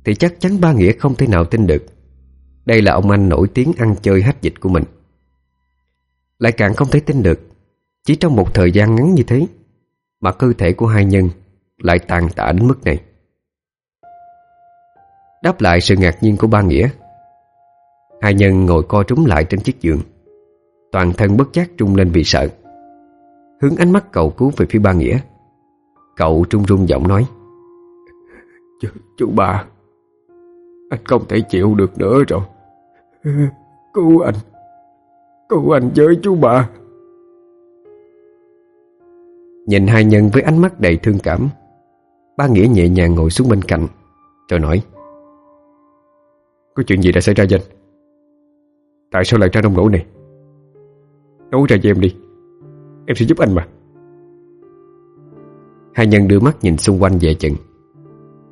Thì chắc chắn ba Nghĩa không thể nào tin được. Đây là ông anh nổi tiếng ăn chơi hách dịch của mình. Lại càng không thể tin được chỉ trong một thời gian ngắn như thế, Mà cơ thể của hai nhân Lại tàn tạ đến mức này. Đáp lại sự ngạc nhiên của ba Nghĩa, Hai nhân ngồi co trúng lại trên chiếc giường, Toàn thân bất giác trung lên vì sợ, Hướng ánh mắt cậu cứu về phía ba Nghĩa. Cậu trung rung giọng nói Ch Chú ba, Anh không thể chịu được nữa rồi. Cứu anh Cứu anh với chú ba. Nhìn hai nhân với ánh mắt đầy thương cảm. Ba Nghĩa nhẹ nhàng ngồi xuống bên cạnh Rồi nói Có chuyện gì đã xảy ra danh Tại sao lại ra nông nỗi này? Nói ra cho em đi Em sẽ giúp anh mà. Hai nhân đưa mắt nhìn xung quanh về chừng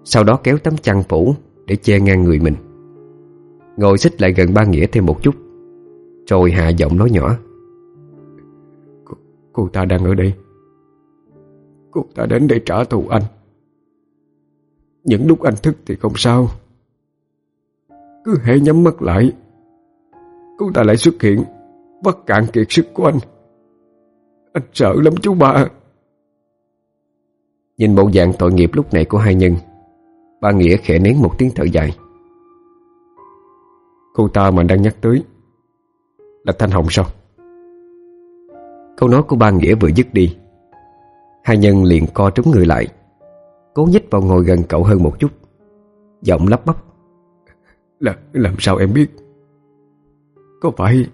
Sau đó kéo tấm chăn phủ Để che ngang người mình. Ngồi xích lại gần ba Nghĩa thêm một chút Rồi hạ giọng nói nhỏ Cô, cô ta đang ở đây. Cô ta đến để trả thù anh. Những lúc anh thức thì không sao. Cứ hãy nhắm mắt lại Cô ta lại xuất hiện Vắt cạn kiệt sức của anh. Anh sợ lắm chú ba. Nhìn bộ dạng tội nghiệp lúc này của hai nhân Ba Nghĩa khẽ nén một tiếng thở dài. Cô ta mà đang nhắc tới Là Thanh Hồng sao? Câu nói của ba Nghĩa vừa dứt đi Hai nhân liền co trúng người lại. Cố nhích vào ngồi gần cậu hơn một chút. Giọng lắp bắp. Là, Làm sao em biết? Có phải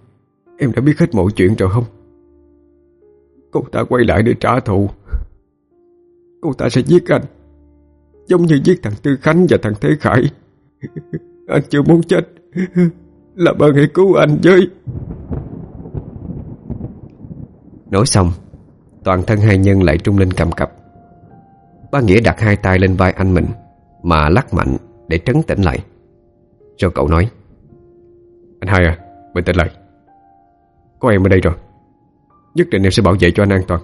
Em đã biết hết mọi chuyện rồi không? Cô ta quay lại để trả thù. Cô ta sẽ giết anh. Giống như giết thằng Tư Khánh và thằng Thế Khải. Anh chưa muốn chết. Làm ơn hãy cứu anh với. Nói xong Toàn thân hai nhân lại trung lên cầm cập. Ba Nghĩa đặt hai tay lên vai anh mình Mà lắc mạnh để trấn tĩnh lại. Rồi cậu nói Anh hai à, bình tĩnh lại. Có em ở đây rồi. Nhất định em sẽ bảo vệ cho anh an toàn.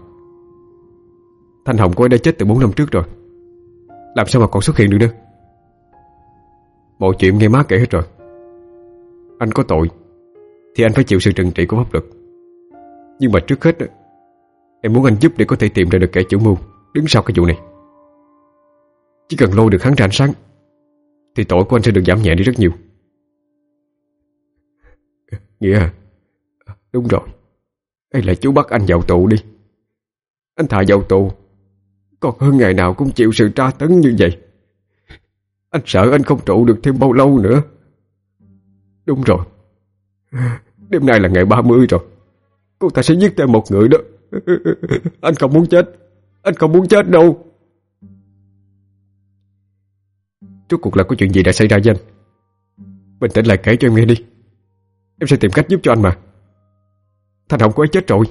Thanh Hồng của ấy đã chết từ 4 năm trước rồi. Làm sao mà còn xuất hiện được nữa? Mọi chuyện nghe má kể hết rồi. Anh có tội Thì anh phải chịu sự trừng trị của pháp luật. Nhưng mà trước hết Em muốn anh giúp để có thể tìm ra được kẻ chủ mưu Đứng sau cái vụ này. Chỉ cần lôi được hắn ra ánh sáng, Thì tội của anh sẽ được giảm nhẹ đi rất nhiều. Nghĩa à Đúng rồi. Hay là chú bắt anh vào tù đi. Anh thà vào tù, Còn hơn ngày nào cũng chịu sự tra tấn như vậy. Anh sợ anh không trụ được thêm bao lâu nữa. Đúng rồi. Đêm nay là ngày 30 rồi. Cô ta sẽ giết thêm một người đó. Anh không muốn chết. Anh không muốn chết đâu. Rốt cuộc là có chuyện gì đã xảy ra với anh? Bình tĩnh lại kể cho em nghe đi. Em sẽ tìm cách giúp cho anh mà. Thanh Hồng của ấy chết rồi.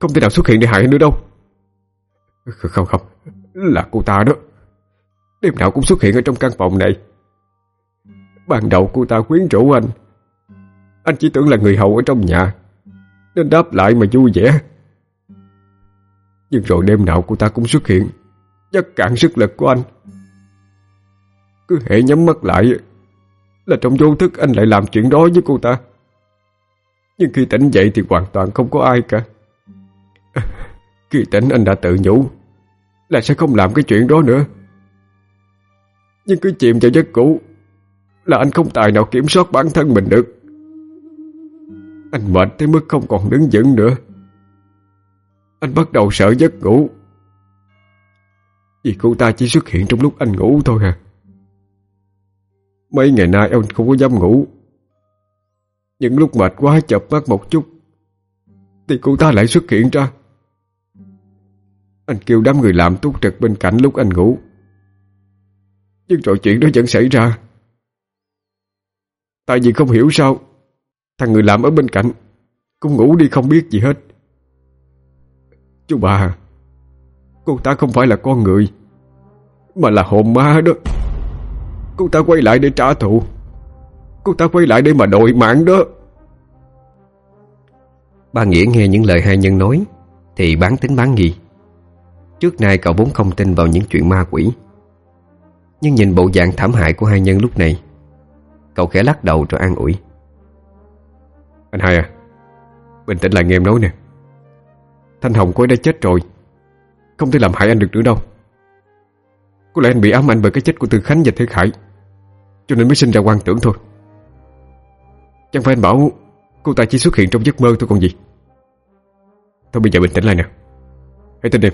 Không thể nào xuất hiện để hại anh nữa đâu. Không không. Là cô ta đó. Đêm nào cũng xuất hiện ở trong căn phòng này. Ban đầu cô ta quyến rũ anh. Anh chỉ tưởng là người hầu ở trong nhà. Nên đáp lại mà vui vẻ. Nhưng rồi đêm nào cô ta cũng xuất hiện. Chắc cạn sức lực của anh. Cứ hệ nhắm mắt lại Là trong vô thức anh lại làm chuyện đó với cô ta. Nhưng khi tỉnh dậy thì hoàn toàn không có ai cả. (laughs) Khi tỉnh anh đã tự nhủ Là sẽ không làm cái chuyện đó nữa. Nhưng cứ chìm vào giấc cũ Là anh không tài nào kiểm soát bản thân mình được. Anh mệt tới mức không còn đứng vững nữa. Anh bắt đầu sợ giấc ngủ. Vì cô ta chỉ xuất hiện trong lúc anh ngủ thôi à. Mấy ngày nay anh không có dám ngủ. Những lúc mệt quá chập mắt một chút, Thì cô ta lại xuất hiện ra. Anh kêu đám người làm túc trực bên cạnh lúc anh ngủ. Nhưng rồi chuyện đó vẫn xảy ra. Tại vì không hiểu sao, Thằng người làm ở bên cạnh Cũng ngủ đi không biết gì hết. Chú bà Cô ta không phải là con người Mà là hồn ma đó. Cô ta quay lại để trả thù. Cô ta quay lại để mà đội mạng đó. Ba Nghĩa nghe những lời hai nhân nói Thì bán tính bán nghi. Trước nay cậu vốn không tin vào những chuyện ma quỷ. Nhưng nhìn bộ dạng thảm hại của hai nhân lúc này Cậu khẽ lắc đầu rồi an ủi. Anh hai à Bình tĩnh lại nghe em nói nè Thanh Hồng cô ấy đã chết rồi. Không thể làm hại anh được nữa đâu. Có lẽ anh bị ám ảnh bởi cái chết của Tư Khánh và Thế Khải Cho nên mới sinh ra quan tưởng thôi. Chẳng phải anh bảo Cô ta chỉ xuất hiện trong giấc mơ thôi còn gì. Thôi bây giờ bình tĩnh lại nè. Hãy tin em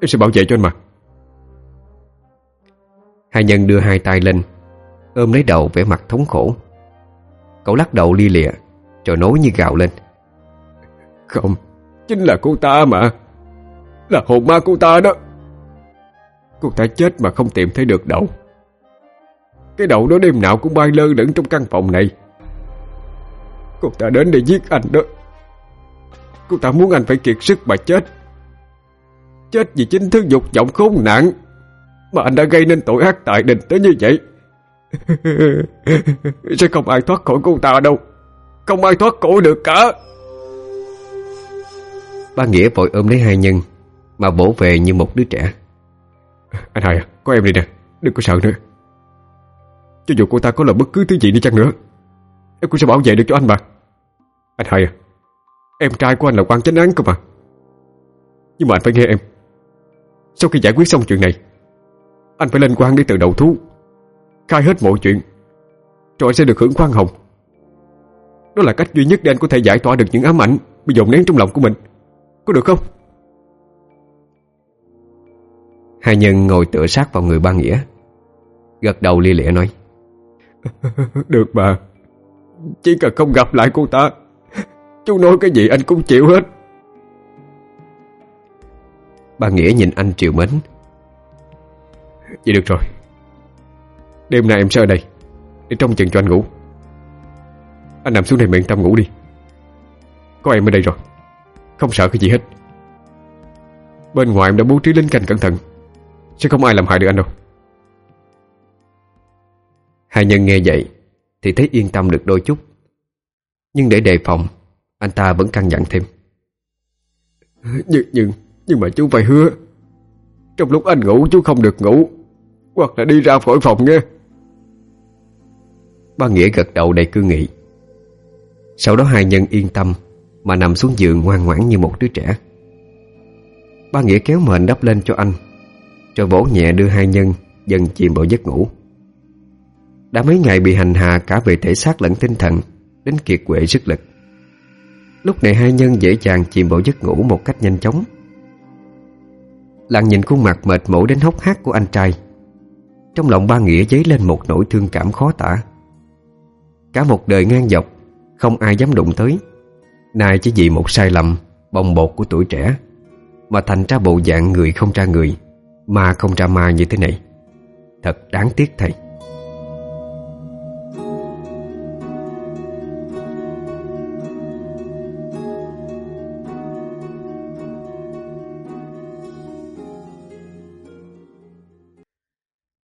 Em sẽ bảo vệ cho anh mà. Hai nhân đưa hai tay lên Ôm lấy đầu vẻ mặt thống khổ. Cậu lắc đầu lia lịa Rồi nói như gào lên. Không Chính là cô ta mà. Là hồn ma cô ta đó. Cô ta chết mà không tìm thấy được đậu Cái đầu đó đêm nào cũng bay lơ lửng trong căn phòng này. Cô ta đến để giết anh đó. Cô ta muốn anh phải kiệt sức mà chết. Chết vì chính thứ dục vọng khốn nạn Mà anh đã gây nên tội ác tại đình tới như vậy. (laughs) Sẽ không ai thoát khỏi cô ta đâu. Không ai thoát khỏi được cả. Ba Nghĩa vội ôm lấy hai nhân Mà bổ về như một đứa trẻ. Anh hai à, có em đi nè Đừng có sợ nữa. Cho dù cô ta có làm bất cứ thứ gì đi chăng nữa Em cũng sẽ bảo vệ được cho anh mà. Anh hai à Em trai của anh là quan chánh án cơ mà. Nhưng mà anh phải nghe em. Sau khi giải quyết xong chuyện này Anh phải lên quan để từ đầu thú Khai hết mọi chuyện Rồi anh sẽ được hưởng khoan hồng. Đó là cách duy nhất để anh có thể giải tỏa được những ám ảnh Bị dồn nén trong lòng của mình. Có được không? Hai nhân ngồi tựa sát vào người ba Nghĩa. Gật đầu lia lịa nói. (laughs) Được bà. Chỉ cần không gặp lại cô ta Chú nói cái gì anh cũng chịu hết. Ba Nghĩa nhìn anh triều mến. Vậy được rồi. Đêm nay em sẽ ở đây Để trông chừng cho anh ngủ. Anh nằm xuống đây miệng tâm ngủ đi. Có em ở đây rồi không sợ cái gì hết. Bên ngoài em đã bố trí lính canh cẩn thận. Sẽ không ai làm hại được anh đâu. Hai nhân nghe vậy Thì thấy yên tâm được đôi chút. Nhưng để đề phòng Anh ta vẫn căn dặn thêm. Nhưng, nhưng, nhưng mà chú phải hứa. Trong lúc anh ngủ chú không được ngủ. Hoặc là đi ra khỏi phòng nghe. Ba Nghĩa gật đầu đầy cương nghị. Sau đó hai nhân yên tâm mà nằm xuống giường ngoan ngoãn như một đứa trẻ. Ba Nghĩa kéo mền đắp lên cho anh Rồi bổ nhẹ đưa hai nhân Dần chìm vào giấc ngủ. Đã mấy ngày bị hành hạ Cả về thể xác lẫn tinh thần, Đến kiệt quệ sức lực. Lúc này hai nhân dễ dàng chìm vào giấc ngủ Một cách nhanh chóng. Lặng nhìn khuôn mặt mệt mỏi đến hốc hác của anh trai. Trong lòng ba Nghĩa dấy lên một nỗi thương cảm khó tả. Cả một đời ngang dọc, Không ai dám đụng tới. Nay chỉ vì một sai lầm Bồng bột của tuổi trẻ, Mà thành ra bộ dạng người không ra người, Ma không ra ma như thế này. Thật đáng tiếc thầy.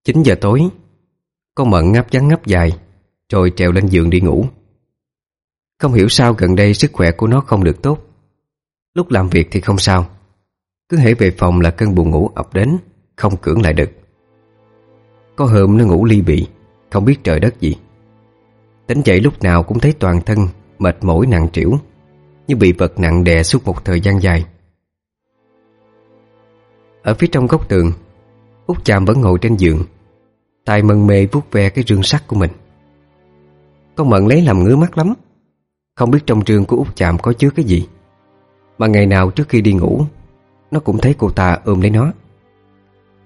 Chín giờ tối Con Mận ngáp ngắn ngáp dài, Rồi trèo lên giường đi ngủ. Không hiểu sao gần đây sức khỏe của nó không được tốt. Lúc làm việc thì không sao. Cứ hễ về phòng là cơn buồn ngủ ập đến, Không cưỡng lại được. Có hôm nó ngủ ly bị Không biết trời đất gì. Tỉnh dậy lúc nào cũng thấy toàn thân Mệt mỏi nặng trĩu, Như bị vật nặng đè suốt một thời gian dài. Ở phía trong góc tường, Út chàm vẫn ngồi trên giường, tay mân mê vuốt ve cái rương sắt của mình. Con Mận lấy làm ngứa mắt lắm. Không biết trong rương của Út chạm có chứa cái gì. Mà ngày nào trước khi đi ngủ, Nó cũng thấy cô ta ôm lấy nó.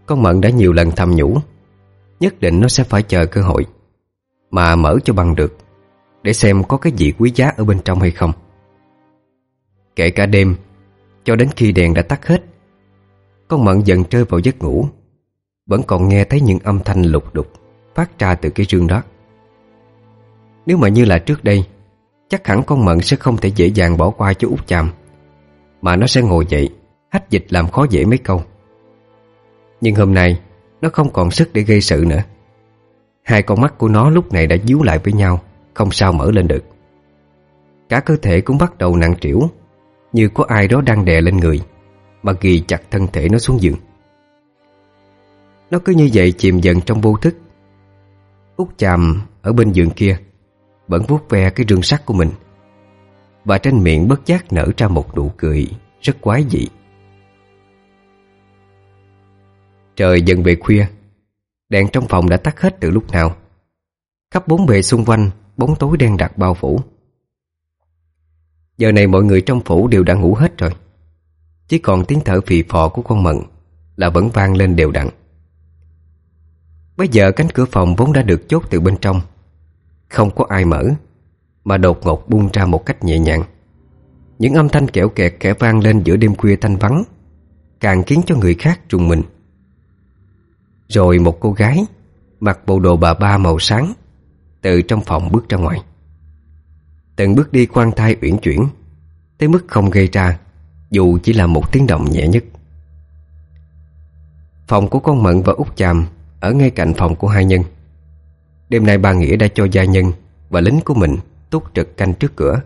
Con Mận đã nhiều lần thầm nhủ, Nhất định nó sẽ phải chờ cơ hội Mà mở cho bằng được Để xem có cái gì quý giá ở bên trong hay không. Kể cả đêm, Cho đến khi đèn đã tắt hết, Con Mận dần rơi vào giấc ngủ, vẫn còn nghe thấy những âm thanh lục đục Phát ra từ cái rương đó. Nếu mà như là trước đây Chắc hẳn con mận sẽ không thể dễ dàng bỏ qua cho út chàm. Mà nó sẽ ngồi dậy, Hách dịch làm khó dễ mấy câu. Nhưng hôm nay, Nó không còn sức để gây sự nữa. Hai con mắt của nó lúc này đã díu lại với nhau, Không sao mở lên được. Cả cơ thể cũng bắt đầu nặng trĩu, Như có ai đó đang đè lên người, Mà ghi chặt thân thể nó xuống giường. Nó cứ như vậy chìm dần trong vô thức. Út chàm ở bên giường kia vẫn vuốt ve cái rương sắt của mình. Và trên miệng bất giác nở ra một nụ cười Rất quái dị. Trời dần về khuya, Đèn trong phòng đã tắt hết từ lúc nào. Khắp bốn bề xung quanh, Bóng tối đen đặc bao phủ. Giờ này mọi người trong phủ đều đã ngủ hết rồi. Chỉ còn tiếng thở phì phò của con mận Là vẫn vang lên đều đặn. Bây giờ cánh cửa phòng vốn đã được chốt từ bên trong. Không có ai mở, Mà đột ngột bung ra một cách nhẹ nhàng. Những âm thanh kẹo kẹt kẻ vang lên giữa đêm khuya thanh vắng, Càng khiến cho người khác trùng mình. Rồi một cô gái, Mặc bộ đồ bà ba màu sáng, Từ trong phòng bước ra ngoài. Từng bước đi quan thai uyển chuyển, Tới mức không gây ra, Dù chỉ là một tiếng động nhẹ nhất. Phòng của con Mận và út Chàm ở ngay cạnh phòng của hai nhân. Đêm nay ba Nghĩa đã cho gia nhân Và lính của mình túc trực canh trước cửa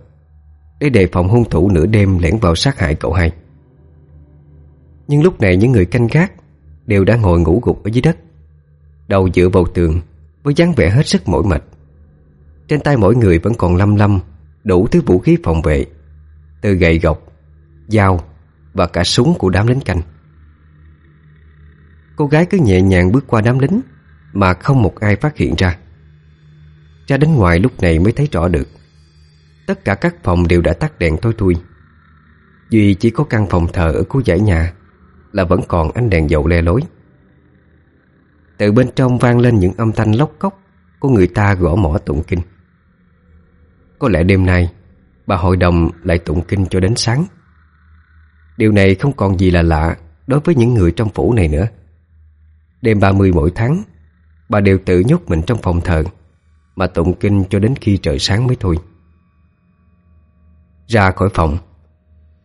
Để đề phòng hung thủ nửa đêm lẻn vào sát hại cậu hai. Nhưng lúc này những người canh gác Đều đã ngồi ngủ gục ở dưới đất Đầu dựa vào tường Với dáng vẻ hết sức mỏi mệt. Trên tay mỗi người vẫn còn lăm lăm Đủ thứ vũ khí phòng vệ Từ gậy gộc, dao Và cả súng của đám lính canh. Cô gái cứ nhẹ nhàng bước qua đám lính Mà không một ai phát hiện ra. Ra đến ngoài lúc này mới thấy rõ được. Tất cả các phòng đều đã tắt đèn tối thui. Duy chỉ có căn phòng thờ ở cuối dãy nhà Là vẫn còn ánh đèn dầu le lối. Từ bên trong vang lên những âm thanh lóc cốc Của người ta gõ mỏ tụng kinh. Có lẽ đêm nay, Bà hội đồng lại tụng kinh cho đến sáng. Điều này không còn gì là lạ Đối với những người trong phủ này nữa. Đêm 30 mỗi tháng, Bà đều tự nhốt mình trong phòng thờ. Mà tụng kinh cho đến khi trời sáng mới thôi. Ra khỏi phòng,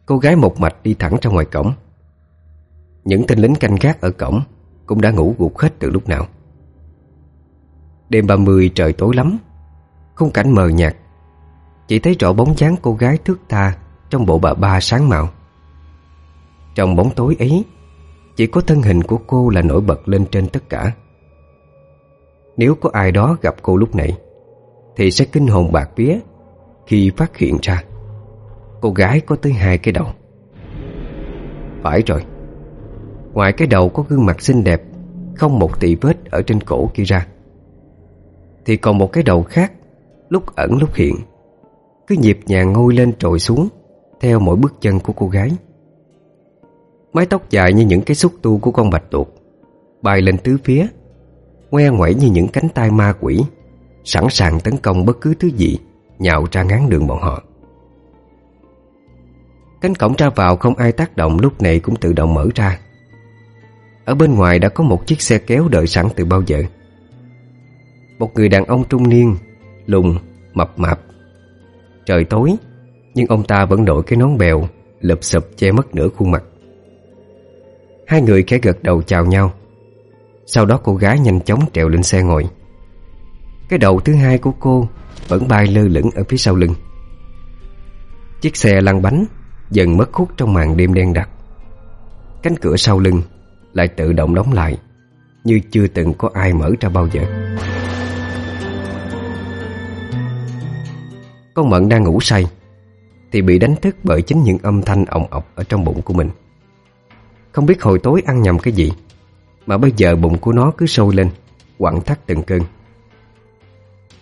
Cô gái một mạch đi thẳng ra ngoài cổng. Những tên lính canh gác ở cổng Cũng đã ngủ gục hết từ lúc nào. Đêm 30 trời tối lắm, Khung cảnh mờ nhạt. Chỉ thấy rõ bóng dáng cô gái thước tha Trong bộ bà ba sáng màu. Trong bóng tối ấy, chỉ có thân hình của cô là nổi bật lên trên tất cả. Nếu có ai đó gặp cô lúc này Thì sẽ kinh hồn bạc vía Khi phát hiện ra. Cô gái có tới hai cái đầu. Phải rồi. Ngoài cái đầu có gương mặt xinh đẹp, Không một tỳ vết ở trên cổ kia ra. Thì còn một cái đầu khác, Lúc ẩn lúc hiện. Cứ nhịp nhàng ngôi lên trồi xuống, Theo mỗi bước chân của cô gái. Mái tóc dài như những cái xúc tu của con bạch tuộc, Bay lên tứ phía. Ngoe ngoẩy như những cánh tay ma quỷ Sẵn sàng tấn công bất cứ thứ gì Nhạo ra ngán đường bọn họ. Cánh cổng ra vào không ai tác động lúc này cũng tự động mở ra. Ở bên ngoài đã có một chiếc xe kéo đợi sẵn từ bao giờ. Một người đàn ông trung niên Lùng, mập mạp. Trời tối Nhưng ông ta vẫn đội cái nón bèo Lụp sụp che mất nửa khuôn mặt. Hai người khẽ gật đầu chào nhau. Sau đó cô gái nhanh chóng trèo lên xe ngồi. Cái đầu thứ hai của cô Vẫn bay lơ lửng ở phía sau lưng. Chiếc xe lăn bánh Dần mất hút trong màn đêm đen đặc. Cánh cửa sau lưng Lại tự động đóng lại, Như chưa từng có ai mở ra bao giờ. Con Mận đang ngủ say Thì bị đánh thức bởi chính những âm thanh ọng ọc Ở trong bụng của mình. Không biết hồi tối ăn nhầm cái gì mà bây giờ bụng của nó cứ sôi lên, Quặn thắt từng cơn.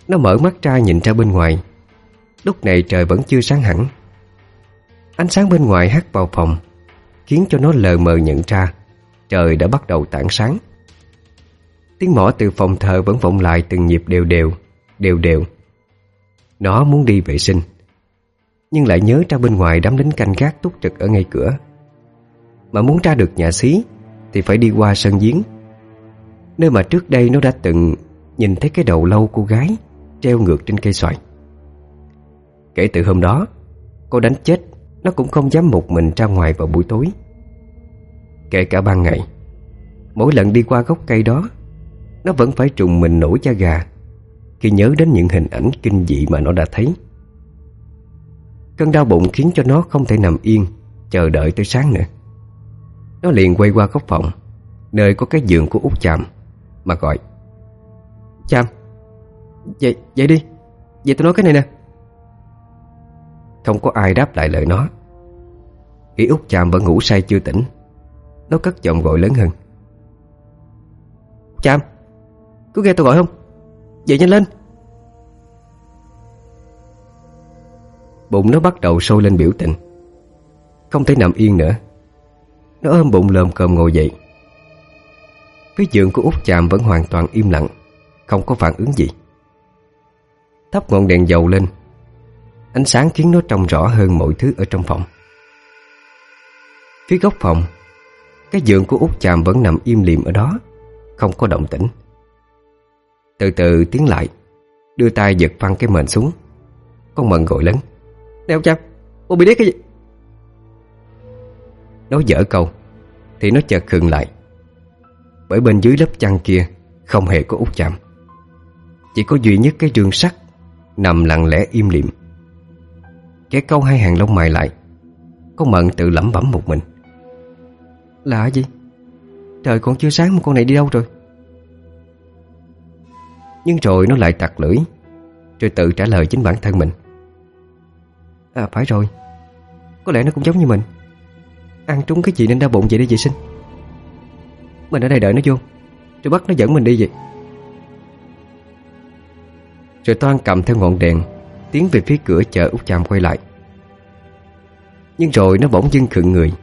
Nó mở mắt ra nhìn ra bên ngoài. Lúc này trời vẫn chưa sáng hẳn. Ánh sáng bên ngoài hắt vào phòng, Khiến cho nó lờ mờ nhận ra Trời đã bắt đầu tảng sáng. Tiếng mỏ từ phòng thờ vẫn vọng lại từng nhịp đều đều Đều đều. Nó muốn đi vệ sinh, Nhưng lại nhớ ra bên ngoài đám lính canh gác túc trực ở ngay cửa. Mà muốn ra được nhà xí thì phải đi qua sân giếng. Nơi mà trước đây nó đã từng Nhìn thấy cái đầu lâu cô gái Treo ngược trên cây xoài. Kể từ hôm đó, Cô đánh chết, nó cũng không dám một mình ra ngoài vào buổi tối. Kể cả ban ngày, Mỗi lần đi qua gốc cây đó, Nó vẫn phải trùng mình nổi da gà Khi nhớ đến những hình ảnh kinh dị mà nó đã thấy. Cơn đau bụng khiến cho nó không thể nằm yên, Chờ đợi tới sáng nữa. Nó liền quay qua góc phòng Nơi có cái giường của út Chàm Mà gọi Chàm Dậy, dậy đi Dậy tôi nói cái này nè. Không có ai đáp lại lời nó. Khi út Chàm vẫn ngủ say chưa tỉnh Nó cất giọng gọi lớn hơn Chàm Có nghe tôi gọi không? Dậy nhanh lên. Bụng nó bắt đầu sôi lên biểu tình Không thể nằm yên nữa. Nó ôm bụng lồm cơm ngồi dậy. Phía giường của út chạm vẫn hoàn toàn im lặng Không có phản ứng gì. Thắp ngọn đèn dầu lên Ánh sáng khiến nó trông rõ hơn mọi thứ ở trong phòng. Phía góc phòng Cái giường của út chàm vẫn nằm im lìm ở đó Không có động tĩnh. Từ từ tiến lại Đưa tay giật phăng cái mền xuống. Con mận gọi lớn Nè út chàm, cô bị điếc cái gì? Nói dở câu, Thì nó chợt khựng lại. Bởi bên dưới lớp chăn kia Không hề có út chạm. Chỉ có duy nhất cái rương sắt Nằm lặng lẽ im lìm. Kẻ câu hai hàng lông mày lại Con Mận tự lẩm bẩm một mình. Lạ gì Trời còn chưa sáng mà con này đi đâu rồi? Nhưng rồi nó lại tặc lưỡi, Rồi tự trả lời chính bản thân mình. À phải rồi. Có lẽ nó cũng giống như mình. Ăn trúng cái gì nên đau bụng vậy để vệ sinh. Mình ở đây đợi nó vô. Rồi bắt nó dẫn mình đi vậy. Rồi Toan cầm theo ngọn đèn, Tiến về phía cửa chờ út chàm quay lại. Nhưng rồi nó bỗng dưng khựng người.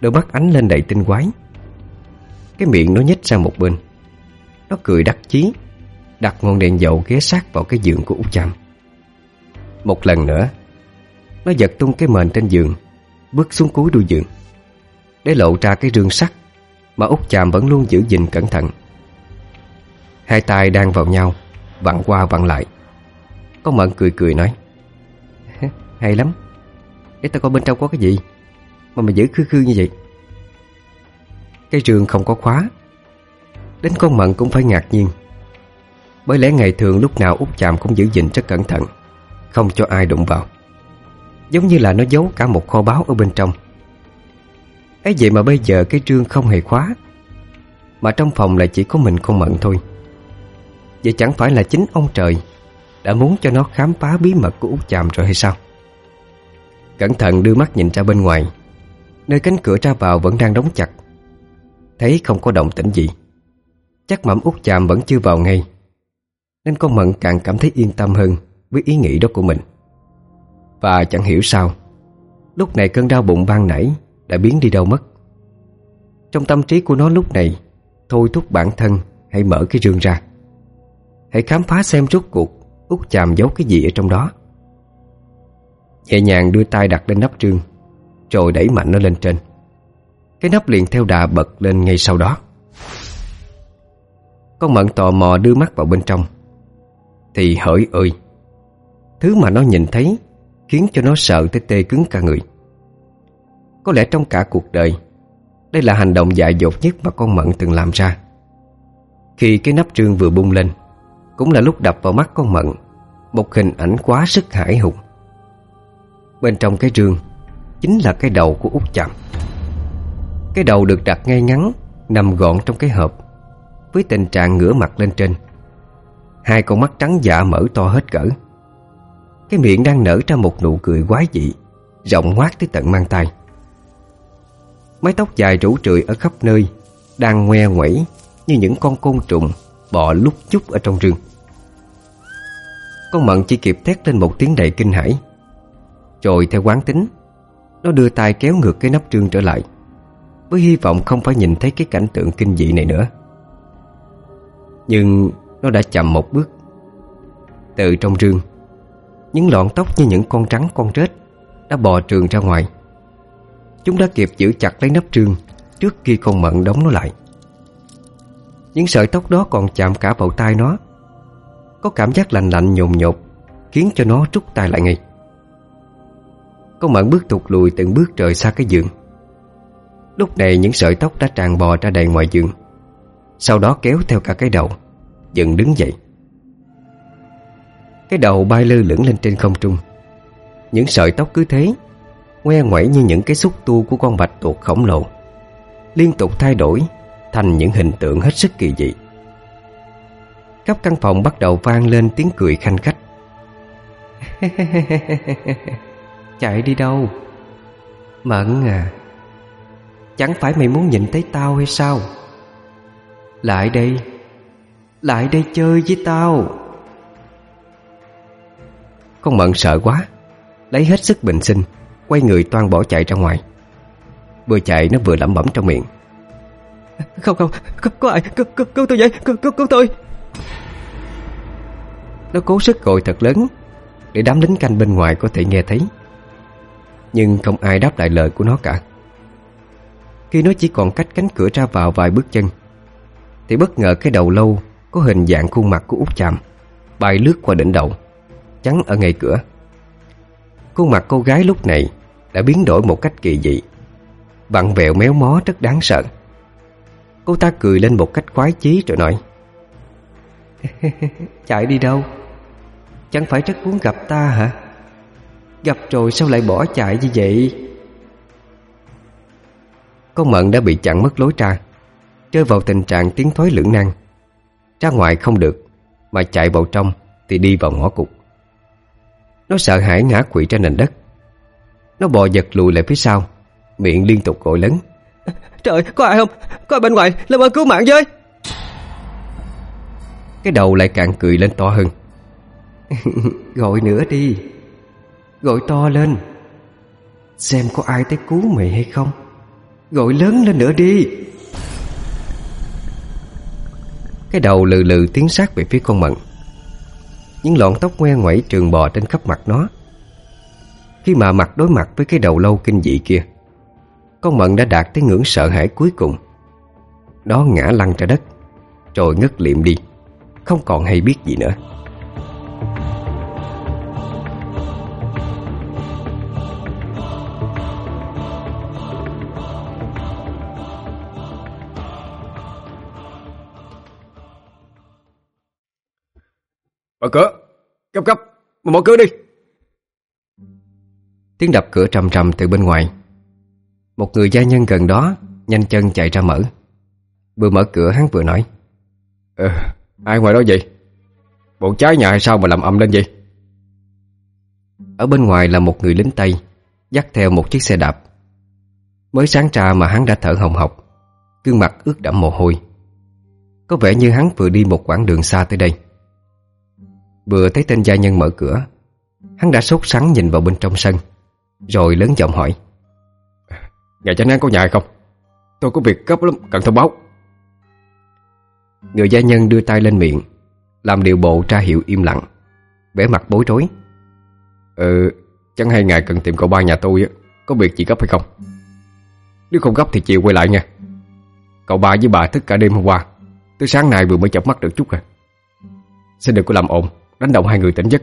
Đôi mắt ánh lên đầy tinh quái. Cái miệng nó nhếch sang một bên. Nó cười đắc chí, Đặt ngọn đèn dầu ghé sát vào cái giường của út chàm. Một lần nữa, Nó giật tung cái mền trên giường Bước xuống cuối đuôi giường. Để lộ ra cái rương sắt, Mà út chàm vẫn luôn giữ gìn cẩn thận. Hai tay đang vào nhau, Vặn qua vặn lại. Con Mận cười cười nói, (laughs) Hay lắm. Để tao coi bên trong có cái gì Mà mày giữ khư khư như vậy? Cái rương không có khóa. Đến con Mận cũng phải ngạc nhiên. Bởi lẽ ngày thường lúc nào út chàm cũng giữ gìn rất cẩn thận, Không cho ai đụng vào. Giống như là nó giấu cả một kho báu ở bên trong. Ấy vậy mà bây giờ cái trương không hề khóa, Mà trong phòng lại chỉ có mình con Mận thôi. Vậy chẳng phải là chính ông trời đã muốn cho nó khám phá bí mật của út chàm rồi hay sao? Cẩn thận đưa mắt nhìn ra bên ngoài, Nơi cánh cửa ra vào vẫn đang đóng chặt. Thấy không có động tĩnh gì, Chắc mẩm út chàm vẫn chưa vào ngay, Nên con Mận càng cảm thấy yên tâm hơn Với ý nghĩ đó của mình. Và chẳng hiểu sao, Lúc này cơn đau bụng ban nãy Đã biến đi đâu mất. Trong tâm trí của nó lúc này, Thôi thúc bản thân Hãy mở cái rương ra. Hãy khám phá xem rốt cuộc Út chàm giấu cái gì ở trong đó. Nhẹ nhàng đưa tay đặt lên nắp trương Rồi đẩy mạnh nó lên trên. Cái nắp liền theo đà bật lên ngay sau đó. Con mận tò mò đưa mắt vào bên trong. Thì hỡi ơi, Thứ mà nó nhìn thấy Khiến cho nó sợ tới tê cứng cả người. Có lẽ trong cả cuộc đời, Đây là hành động dại dột nhất mà con mận từng làm ra. Khi cái nắp trương vừa bung lên, Cũng là lúc đập vào mắt con mận Một hình ảnh quá sức hải hùng. Bên trong cái rương Chính là cái đầu của út chạm Cái đầu được đặt ngay ngắn, Nằm gọn trong cái hộp, Với tình trạng ngửa mặt lên trên. Hai con mắt trắng dạ mở to hết cỡ. Cái miệng đang nở ra một nụ cười quái dị, Rộng ngoác tới tận mang tay Mái tóc dài rủ rượi ở khắp nơi Đang ngoe nguẩy Như những con côn trùng Bò lúc chút ở trong rừng. Con mận chỉ kịp thét lên một tiếng đầy kinh hãi. Rồi theo quán tính, Nó đưa tay kéo ngược cái nắp trương trở lại, Với hy vọng không phải nhìn thấy cái cảnh tượng kinh dị này nữa. Nhưng nó đã chậm một bước Từ trong rương những lọn tóc như những con trắng, con rết Đã bò trường ra ngoài. Chúng đã kịp giữ chặt lấy nắp trương Trước khi con mận đóng nó lại. Những sợi tóc đó còn chạm cả vào tay nó. Có cảm giác lạnh lạnh nhồn nhột Khiến cho nó rút tay lại ngay. Con mận bước thụt lùi từng bước rời xa cái giường. Lúc này những sợi tóc đã tràn bò ra đầy ngoài giường, Sau đó kéo theo cả cái đầu, Dần đứng dậy. Cái đầu bay lơ lửng lên trên không trung. Những sợi tóc cứ thế, Ngoe ngoẩy như những cái xúc tu của con bạch tuộc khổng lồ, Liên tục thay đổi Thành những hình tượng hết sức kỳ dị. Khắp căn phòng bắt đầu vang lên tiếng cười khanh khách. (laughs) Chạy đi đâu? Mận à Chẳng phải mày muốn nhìn thấy tao hay sao? Lại đây Lại đây chơi với tao. Con Mận sợ quá. Lấy hết sức bình sinh Quay người toan bỏ chạy ra ngoài. Vừa chạy nó vừa lẩm bẩm trong miệng. Không không Có, có ai cứu, cứu, cứu tôi vậy? Cứu, cứu, cứu tôi. Nó cố sức gọi thật lớn Để đám lính canh bên ngoài có thể nghe thấy. Nhưng không ai đáp lại lời của nó cả. Khi nó chỉ còn cách cánh cửa ra vào vài bước chân Thì bất ngờ cái đầu lâu Có hình dạng khuôn mặt của út chạm Bay lướt qua đỉnh đầu Chắn ở ngay cửa. Khuôn mặt cô gái lúc này Đã biến đổi một cách kỳ dị. Vặn vẹo méo mó rất đáng sợ. Cô ta cười lên một cách khoái chí rồi nói, (laughs) Chạy đi đâu? Chẳng phải rất muốn gặp ta hả? Gặp rồi sao lại bỏ chạy như vậy? Con mận đã bị chặn mất lối ra, Rơi vào tình trạng tiếng thoái lưỡng nan. Ra ngoài không được, Mà chạy vào trong Thì đi vào ngõ cục nó sợ hãi ngã quỵ trên nền đất. Nó bò giật lùi lại phía sau Miệng liên tục gọi lớn. Trời có ai không? Có ai bên ngoài Làm ơn cứu mạng với. Cái đầu lại càng cười lên to hơn. (laughs) Gọi nữa đi. Gọi to lên. Xem có ai tới cứu mày hay không. Gọi lớn lên nữa đi. Cái đầu lừ lừ tiến sát về phía con mận những lọn tóc ngoe ngoẩy trường bò trên khắp mặt nó. Khi mà mặt đối mặt với cái đầu lâu kinh dị kia, Con mận đã đạt tới ngưỡng sợ hãi cuối cùng. Nó ngã lăn ra đất Rồi ngất liệm đi, Không còn hay biết gì nữa. Mở cửa. Cấp cấp mở cửa đi. Tiếng đập cửa trầm trầm từ bên ngoài. Một người gia nhân gần đó Nhanh chân chạy ra mở. Vừa mở cửa hắn vừa nói. Ờ Ai ngoài đó vậy? Bộ trái nhà hay sao mà làm âm lên vậy? Ở bên ngoài là một người lính Tây Dắt theo một chiếc xe đạp. Mới sáng trà mà hắn đã thở hồng hộc Gương mặt ướt đẫm mồ hôi. Có vẻ như hắn vừa đi một quãng đường xa tới đây Vừa thấy tên gia nhân mở cửa Hắn đã sốt sắng nhìn vào bên trong sân Rồi lớn giọng hỏi. Nhà chánh án có nhà hay không? Tôi có việc gấp lắm cần thông báo. Người gia nhân đưa tay lên miệng Làm điều bộ tra hiệu im lặng vẻ mặt bối rối. Ừ Chẳng hay ngài cần tìm cậu ba nhà tôi á Có việc gì gấp hay không? Nếu không gấp thì chiều quay lại nha. Cậu ba với bà thức cả đêm hôm qua Tới sáng nay vừa mới chập mắt được chút à. Xin đừng có làm ồn Đánh động hai người tỉnh giấc.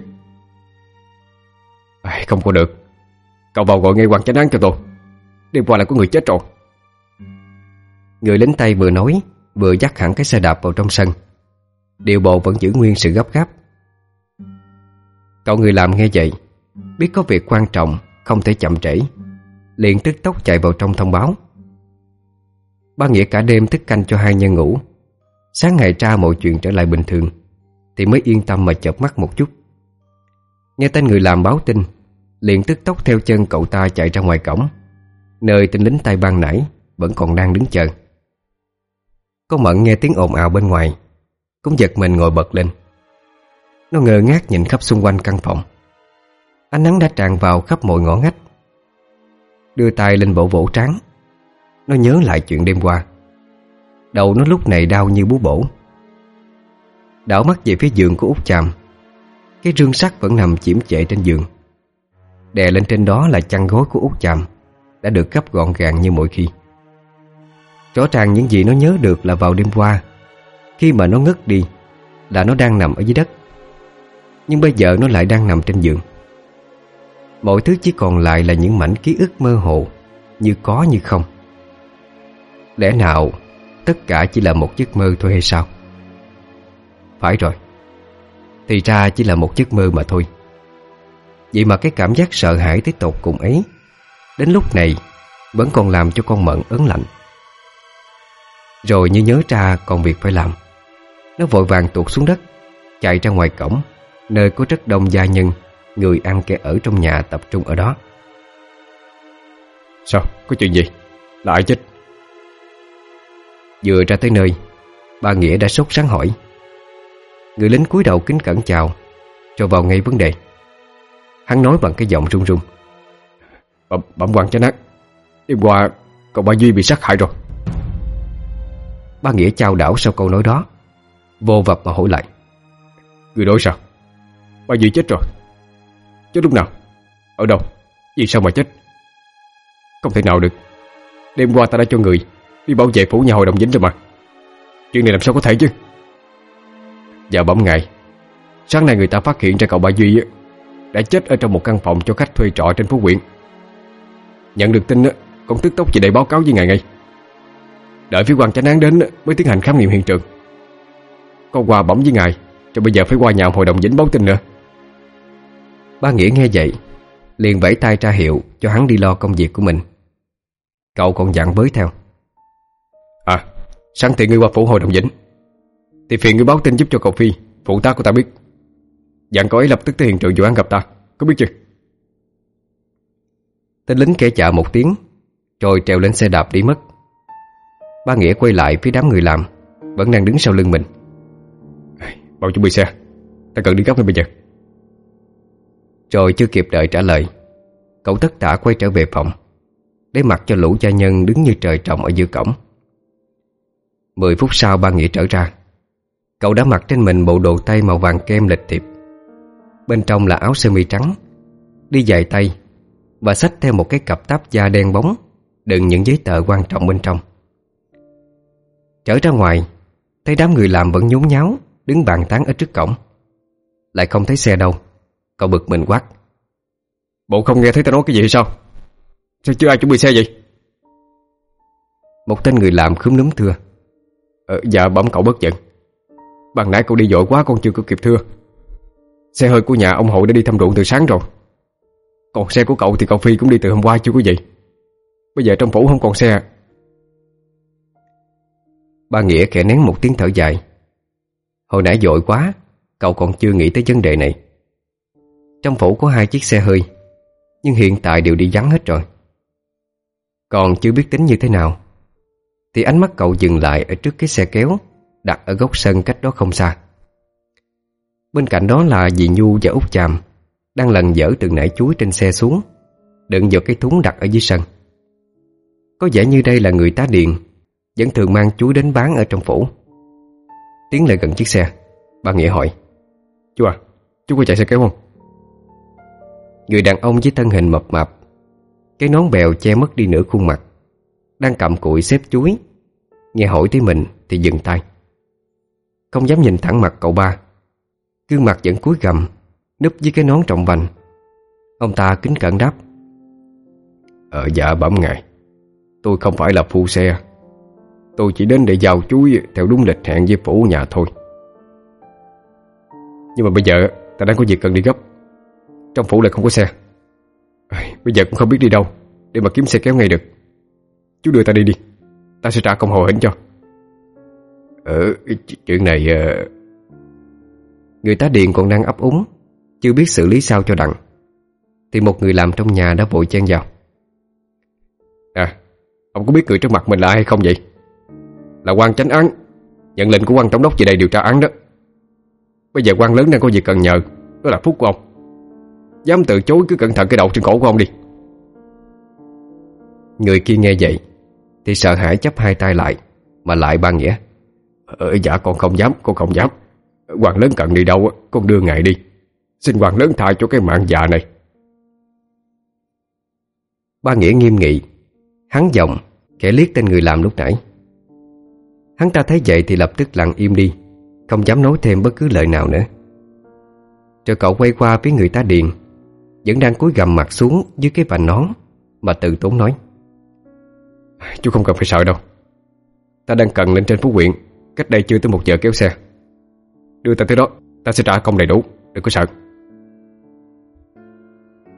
À, Không có được. Cậu vào gọi ngay quan chánh án cho tôi. Đêm qua là có người chết rồi. Người lính tay vừa nói Vừa dắt hẳn cái xe đạp vào trong sân. Điều bộ vẫn giữ nguyên sự gấp gáp. Cậu người làm nghe vậy Biết có việc quan trọng Không thể chậm trễ. Liền tức tốc chạy vào trong thông báo. Ba Nghĩa cả đêm thức canh cho hai nhân ngủ. Sáng ngày ra mọi chuyện trở lại bình thường. Thì mới yên tâm mà chợp mắt một chút. Nghe tên người làm báo tin, Liền tức tốc theo chân cậu ta chạy ra ngoài cổng. Nơi tên lính tay ban nãy Vẫn còn đang đứng chờ. Có mận nghe tiếng ồn ào bên ngoài, Cũng giật mình ngồi bật lên. Nó ngơ ngác nhìn khắp xung quanh căn phòng. Ánh nắng đã tràn vào khắp mọi ngõ ngách. Đưa tay lên vỗ vỗ trán. Nó nhớ lại chuyện đêm qua. Đầu nó lúc này đau như bú bổ. Đảo mắt về phía giường của út Chàm. Cái rương sắt vẫn nằm chiếm chệ trên giường. Đè lên trên đó là chăn gối của út Chàm, Đã được gấp gọn gàng như mỗi khi. Rõ ràng những gì nó nhớ được là vào đêm qua. Khi mà nó ngất đi, Là nó đang nằm ở dưới đất. Nhưng bây giờ nó lại đang nằm trên giường. Mọi thứ chỉ còn lại là những mảnh ký ức mơ hồ, Như có như không. Lẽ nào Tất cả chỉ là một giấc mơ thôi hay sao? Phải rồi Thì ra chỉ là một giấc mơ mà thôi Vậy mà cái cảm giác sợ hãi tới tột cùng ấy Đến lúc này Vẫn còn làm cho con mận ớn lạnh Rồi như nhớ ra còn việc phải làm Nó vội vàng tuột xuống đất Chạy ra ngoài cổng Nơi có rất đông gia nhân Người ăn kẻ ở trong nhà tập trung ở đó Sao? Có chuyện gì? Là ai chết? Vừa ra tới nơi Bà Nghĩa đã sốt sáng hỏi Người lính cúi đầu kính cẩn chào Rồi vào ngay vấn đề. Hắn nói bằng cái giọng run run. Bẩm, quan chánh ác Đêm qua cậu ba Duy bị sát hại rồi. Ba Nghĩa chào đảo sau câu nói đó Vô vập mà hỏi lại. Người nói sao? Ba Duy chết rồi. Chết lúc nào? Ở đâu? Vì sao mà chết? Không thể nào được. Đêm qua ta đã cho người Đi bảo vệ phủ nhà hội đồng dính rồi mà. Chuyện này làm sao có thể chứ và bấm ngài Sáng nay người ta phát hiện ra cậu ba Duy Đã chết ở trong một căn phòng cho khách thuê trọ trên phố huyện Nhận được tin Con tức tốc về đây báo cáo với ngài ngay. Đợi phía quan chánh án đến Mới tiến hành khám nghiệm hiện trường. Con qua bấm với ngài Rồi bây giờ phải qua nhà hội đồng dính báo tin nữa. Ba Nghĩa nghe vậy, Liền vẫy tay ra hiệu cho hắn đi lo công việc của mình. Cậu còn dặn với theo. À Sáng tiện ngươi qua phủ hội đồng dĩnh thì phiền ngươi báo tin giúp cho cậu Phi. Phụ tá của ta biết. Dặn cậu ấy lập tức tới hiện trường vụ án gặp ta. Có biết chưa? Tên lính kể chạ một tiếng, Rồi trèo lên xe đạp đi mất. Ba Nghĩa quay lại phía đám người làm, Vẫn đang đứng sau lưng mình. Bảo chuẩn bị xe. Ta cần đi gấp ngay bây giờ. Rồi chưa kịp đợi trả lời, Cậu tất tả quay trở về phòng, Để mặc cho lũ gia nhân đứng như trời trồng ở giữa cổng. Mười phút sau, ba Nghĩa trở ra. Cậu đã mặc trên mình bộ đồ tay màu vàng kem lịch thiệp. Bên trong là áo sơ mi trắng. Đi dài tay Và xách theo một cái cặp táp da đen bóng Đựng những giấy tờ quan trọng bên trong. Trở ra ngoài Thấy đám người làm vẫn nhốn nháo Đứng bàn tán ở trước cổng. Lại không thấy xe đâu. Cậu bực mình quát. Bộ không nghe thấy ta nói cái gì hay sao? Sao chưa ai chuẩn bị xe vậy? Một tên người làm khúm núm thưa. Ờ, Dạ bấm cậu bất giận Bằng nãy cậu đi vội quá, con chưa có kịp thưa. Xe hơi của nhà ông hội đã đi thăm ruộng từ sáng rồi. Còn xe của cậu thì cậu Phi cũng đi từ hôm qua, chưa có gì. Bây giờ trong phủ không còn xe. Ba Nghĩa khẽ nén một tiếng thở dài. Hồi nãy vội quá, Cậu còn chưa nghĩ tới vấn đề này. Trong phủ có hai chiếc xe hơi, Nhưng hiện tại đều đi vắng hết rồi. Còn chưa biết tính như thế nào, Thì ánh mắt cậu dừng lại Ở trước cái xe kéo. Đặt ở góc sân cách đó không xa. Bên cạnh đó là dì Nhu và Út Chàm Đang lần dở từng nải chuối trên xe xuống Đựng vào cái thúng đặt ở dưới sân. Có vẻ như đây là người tá điện Vẫn thường mang chuối đến bán ở trong phủ. Tiến lại gần chiếc xe Bà Nghĩa hỏi Chú à, chú có chạy xe kéo không? Người đàn ông với thân hình mập mạp Cái nón bèo che mất đi nửa khuôn mặt Đang cầm cụi xếp chuối Nghe hỏi tới mình thì dừng tay. Không dám nhìn thẳng mặt cậu ba. Gương mặt vẫn cúi gầm Núp dưới cái nón trọng vành. Ông ta kính cẩn đáp. Ờ dạ bẩm ngài. Tôi không phải là phu xe. Tôi chỉ đến để giao chuối Theo đúng lịch hẹn với phủ nhà thôi. Nhưng mà bây giờ Ta đang có việc cần đi gấp. Trong phủ lại không có xe. Bây giờ cũng không biết đi đâu Để mà kiếm xe kéo ngay được. Chú đưa ta đi đi. Ta sẽ trả công hồ hĩnh cho. Ờ chuyện này uh... Người tá điện còn đang ấp úng, Chưa biết xử lý sao cho đặng. Thì một người làm trong nhà đã vội chen vào. À Ông có biết người trước mặt mình là ai hay không vậy? Là quan chánh án, Nhận lệnh của quan tổng đốc về đây điều tra án đó. Bây giờ quan lớn đang có việc cần nhờ, Đó là phúc của ông. Dám từ chối cứ cẩn thận cái đầu trên cổ của ông đi. Người kia nghe vậy Thì sợ hãi chấp hai tay lại, Mà lại ba nghĩa. Ờ dạ con không dám, Con không dám. Hoàng lớn cần đi đâu Con đưa ngài đi. Xin hoàng lớn tha cho cái mạng già này. Ba nghĩa nghiêm nghị. Hắn giọng, Kẻ liếc tên người làm lúc nãy. Hắn ta thấy vậy thì lập tức lặng im đi, Không dám nói thêm bất cứ lời nào nữa. Rồi cậu quay qua phía người ta điền, Vẫn đang cúi gầm mặt xuống Dưới cái vành nón Mà tự tốn nói. Chú không cần phải sợ đâu. Ta đang cần lên trên phú quyện Cách đây chưa tới một giờ kéo xe. Đưa ta tới đó, Ta sẽ trả công đầy đủ, Đừng có sợ.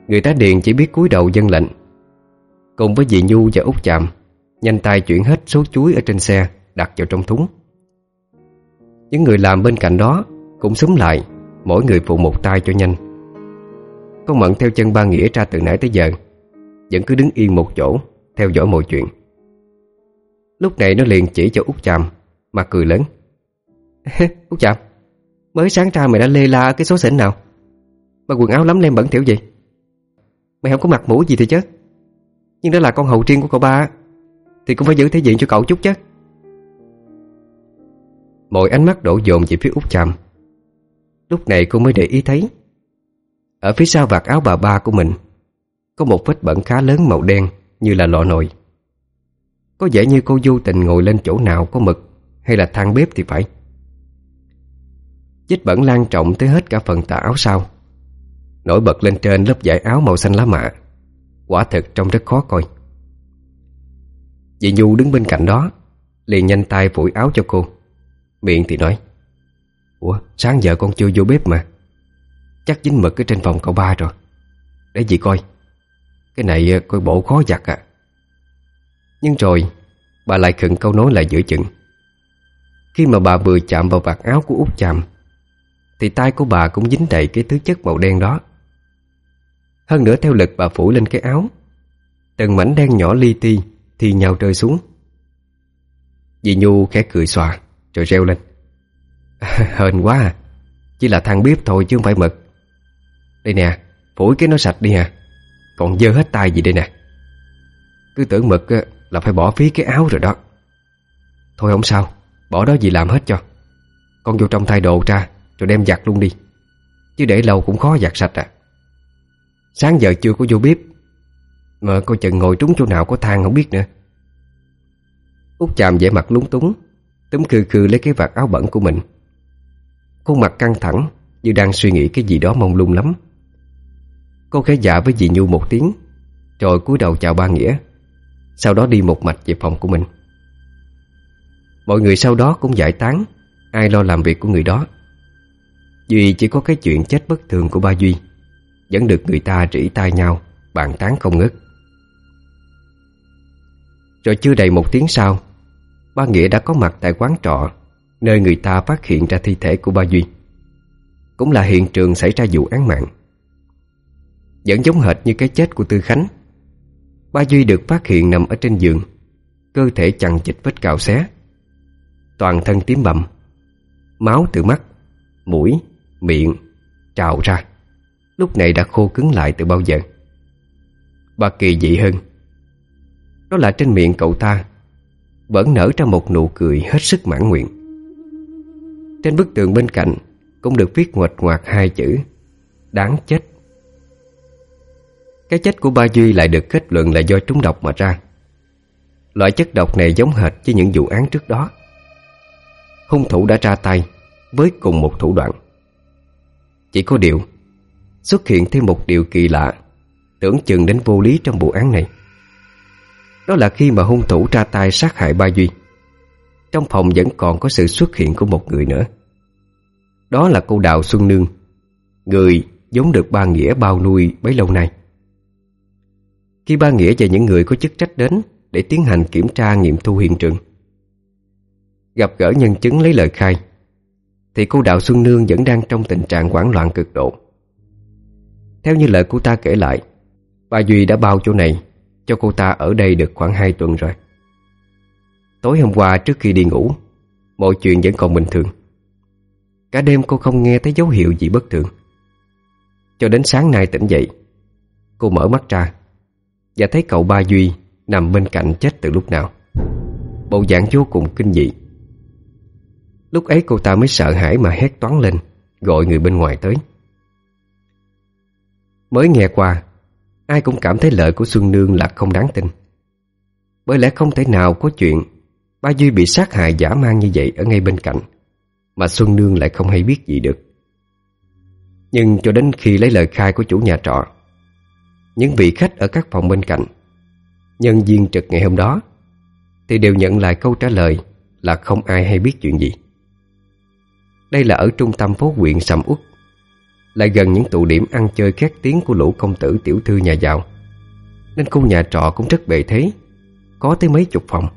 Người ta điền chỉ biết cúi đầu dân lệnh. Cùng với dì Nhu và Út Chạm Nhanh tay chuyển hết số chuối ở trên xe, Đặt vào trong thúng. Những người làm bên cạnh đó Cũng súng lại, Mỗi người phụ một tay cho nhanh. Con Mận theo chân ba Nghĩa ra từ nãy tới giờ, Vẫn cứ đứng yên một chỗ, Theo dõi mọi chuyện. Lúc này nó liền chỉ cho Út Chạm mà cười lớn. Út Chạm Mới sáng ra mày đã lê la cái số xỉn nào? Mà quần áo lắm lem bẩn thiểu gì Mày không có mặt mũ gì thì chứ? Nhưng đó là con hầu riêng của cậu ba Thì cũng phải giữ thể diện cho cậu chút chứ. Mọi ánh mắt đổ dồn về phía út chạm Lúc này cô mới để ý thấy, Ở phía sau vạt áo bà ba của mình, Có một vết bẩn khá lớn màu đen Như là lọ nồi. Có vẻ như cô vô tình ngồi lên chỗ nào có mực. Hay là thang bếp thì phải. Chích bẩn lan trọng tới hết cả phần tà áo sau. Nổi bật lên trên lớp vải áo màu xanh lá mạ. Quả thực trông rất khó coi. Dì Nhu đứng bên cạnh đó, Liền nhanh tay phủi áo cho cô. Miệng thì nói, Ủa, sáng giờ con chưa vô bếp mà. Chắc dính mực ở trên phòng cậu ba rồi. Để dì coi. Cái này ờ, coi bộ khó giặt à. Nhưng rồi, Bà lại khựng câu nói lại giữa chừng. Khi mà bà vừa chạm vào vạt áo của út chạm Thì tay của bà cũng dính đầy cái thứ chất màu đen đó. Hơn nữa theo lực bà phủ lên cái áo, Từng mảnh đen nhỏ li ti Thì nhào rơi xuống. Dì Nhu khẽ cười xòa, Rồi reo lên. (laughs) Hên quá à Chỉ là thằng bếp thôi chứ không phải mực. Đây nè, Phủi cái nó sạch đi à Còn dơ hết tay gì đây nè. Cứ tưởng mực là phải bỏ phí cái áo rồi đó. Thôi không sao. Bỏ đó gì làm hết cho. Con vô trong thay đồ ra, Rồi đem giặt luôn đi. Chứ để lâu cũng khó giặt sạch à. Sáng giờ chưa có vô bếp, Mà cô chừng ngồi trúng chỗ nào có than không biết nữa. Út chàm vẻ mặt lúng túng, Túm khư khư lấy cái vạt áo bẩn của mình. Khuôn mặt căng thẳng Như đang suy nghĩ cái gì đó mông lung lắm. Cô khẽ dạ với dì Nhu một tiếng, Rồi cúi đầu chào ba Nghĩa, Sau đó đi một mạch về phòng của mình. Mọi người sau đó cũng giải tán, Ai lo làm việc của người đó. Duy chỉ có cái chuyện chết bất thường của ba Duy, vẫn được người ta rỉ tai nhau, Bàn tán không ngớt. Rồi chưa đầy một tiếng sau, Ba Nghĩa đã có mặt tại quán trọ, Nơi người ta phát hiện ra thi thể của ba Duy. Cũng là hiện trường xảy ra vụ án mạng. Vẫn giống hệt như cái chết của Tư Khánh. Ba Duy được phát hiện nằm ở trên giường, Cơ thể chằng chịch vết cào xé. Toàn thân tím bầm Máu từ mắt, mũi, miệng trào ra. Lúc này đã khô cứng lại từ bao giờ? Bà kỳ dị hơn. Đó là trên miệng cậu ta Vẫn nở ra một nụ cười hết sức mãn nguyện. Trên bức tường bên cạnh Cũng được viết ngoạch ngoạc hai chữ Đáng chết. Cái chết của ba Duy lại được kết luận là do trúng độc mà ra. Loại chất độc này giống hệt với những vụ án trước đó. Hung thủ đã ra tay với cùng một thủ đoạn. Chỉ có điều, Xuất hiện thêm một điều kỳ lạ, Tưởng chừng đến vô lý trong vụ án này. Đó là khi mà hung thủ ra tay sát hại ba Duy, Trong phòng vẫn còn có sự xuất hiện của một người nữa. Đó là cô Đào Xuân Nương, Người giống được ba Nghĩa bao nuôi bấy lâu nay. Khi ba Nghĩa và những người có chức trách đến Để tiến hành kiểm tra nghiệm thu hiện trường Gặp gỡ nhân chứng lấy lời khai, Thì cô Đạo Xuân Nương vẫn đang trong tình trạng hoảng loạn cực độ. Theo như lời cô ta kể lại, Bà Duy đã bao chỗ này Cho cô ta ở đây được khoảng 2 tuần rồi. Tối hôm qua trước khi đi ngủ, Mọi chuyện vẫn còn bình thường. Cả đêm cô không nghe thấy dấu hiệu gì bất thường. Cho đến sáng nay tỉnh dậy, Cô mở mắt ra Và thấy cậu ba Duy Nằm bên cạnh chết từ lúc nào. Bộ dạng vô cùng kinh dị. Lúc ấy cô ta mới sợ hãi mà hét toán lên, Gọi người bên ngoài tới. Mới nghe qua, Ai cũng cảm thấy lời của Xuân Nương là không đáng tin. Bởi lẽ không thể nào có chuyện Ba Duy bị sát hại giả mang như vậy ở ngay bên cạnh, Mà Xuân Nương lại không hay biết gì được. Nhưng cho đến khi lấy lời khai của chủ nhà trọ, Những vị khách ở các phòng bên cạnh, Nhân viên trực ngày hôm đó, Thì đều nhận lại câu trả lời Là không ai hay biết chuyện gì. Đây là ở trung tâm phố huyện Sầm Út Lại gần những tụ điểm ăn chơi khét tiếng Của lũ công tử tiểu thư nhà giàu. Nên khu nhà trọ cũng rất bề thế, Có tới mấy chục phòng.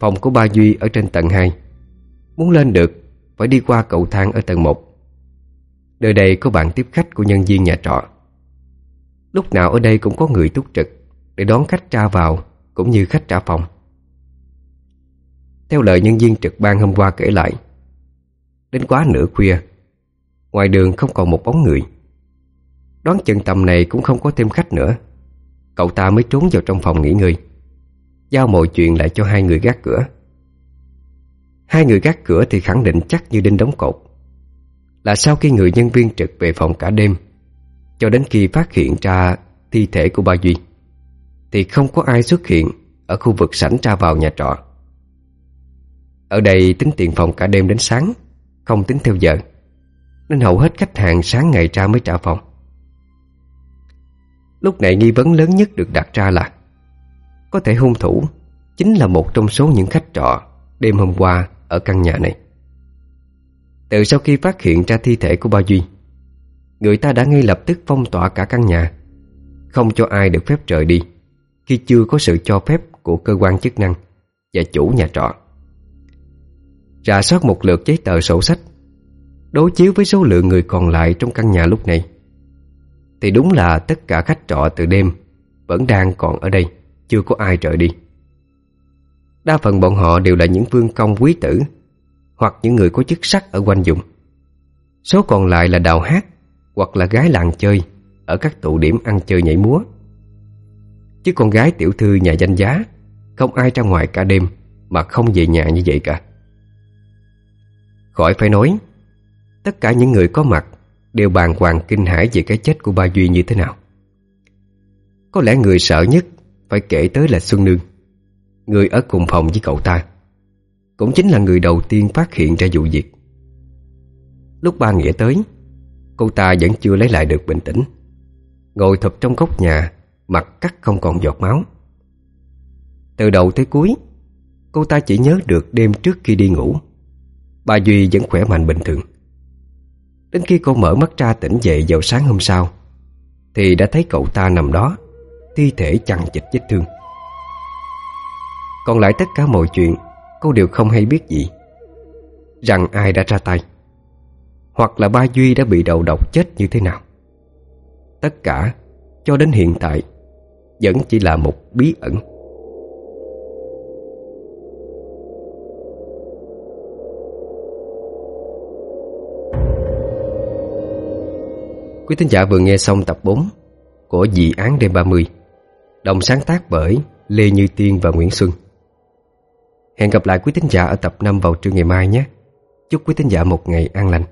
Phòng của ba Duy ở trên tầng 2 Muốn lên được, Phải đi qua cầu thang ở tầng 1 Nơi đây có bàn tiếp khách của nhân viên nhà trọ. Lúc nào ở đây cũng có người túc trực Để đón khách ra vào Cũng như khách trả phòng. Theo lời nhân viên trực ban hôm qua kể lại Đến quá nửa khuya. Ngoài đường không còn một bóng người. Đoán chừng tầm này cũng không có thêm khách nữa. Cậu ta mới trốn vào trong phòng nghỉ ngơi. Giao mọi chuyện lại cho hai người gác cửa. Hai người gác cửa thì khẳng định chắc như đinh đóng cột. Là sau khi người nhân viên trực về phòng cả đêm, Cho đến khi phát hiện ra thi thể của ba Duy, Thì không có ai xuất hiện Ở khu vực sảnh ra vào nhà trọ. Ở đây tính tiền phòng cả đêm đến sáng. Không tính theo giờ, Nên hầu hết khách hàng sáng ngày ra mới trả phòng. Lúc này nghi vấn lớn nhất được đặt ra là, có thể hung thủ Chính là một trong số những khách trọ Đêm hôm qua ở căn nhà này. Từ sau khi phát hiện ra thi thể của ba Duy, Người ta đã ngay lập tức phong tỏa cả căn nhà, Không cho ai được phép rời đi Khi chưa có sự cho phép của cơ quan chức năng Và chủ nhà trọ. Rà soát một lượt giấy tờ sổ sách, Đối chiếu với số lượng người còn lại trong căn nhà lúc này. Thì đúng là tất cả khách trọ từ đêm Vẫn đang còn ở đây, chưa có ai rời đi. Đa phần bọn họ đều là những vương công quý tử Hoặc những người có chức sắc ở quanh vùng. Số còn lại là đào hát Hoặc là gái làng chơi Ở các tụ điểm ăn chơi nhảy múa. Chứ con gái tiểu thư nhà danh giá, Không ai ra ngoài cả đêm Mà không về nhà như vậy cả. Khỏi phải nói. Tất cả những người có mặt Đều bàn hoàng kinh hãi về cái chết của ba Duy như thế nào. Có lẽ người sợ nhất phải kể tới là Xuân Nương, Người ở cùng phòng với cậu ta. Cũng chính là người đầu tiên phát hiện ra vụ việc. Lúc ba Nghĩa tới, Cô ta vẫn chưa lấy lại được bình tĩnh. Ngồi thụp trong góc nhà, Mặt cắt không còn giọt máu. Từ đầu tới cuối, Cô ta chỉ nhớ được đêm trước khi đi ngủ. Bà Duy vẫn khỏe mạnh bình thường. Đến khi cô mở mắt ra tỉnh dậy vào sáng hôm sau, Thì đã thấy cậu ta nằm đó, Thi thể chằng chịch vết thương. Còn lại tất cả mọi chuyện, Cô đều không hay biết gì. Rằng ai đã ra tay, Hoặc là ba Duy đã bị đầu độc chết như thế nào. Tất cả, cho đến hiện tại, Vẫn chỉ là một bí ẩn. Quý thính giả vừa nghe xong tập 4 của Dị án đêm 30 Đồng sáng tác bởi Lê Như Tiên và Nguyễn Xuân. Hẹn gặp lại quý thính giả ở tập 5 vào trưa ngày mai nhé. Chúc quý thính giả một ngày an lành.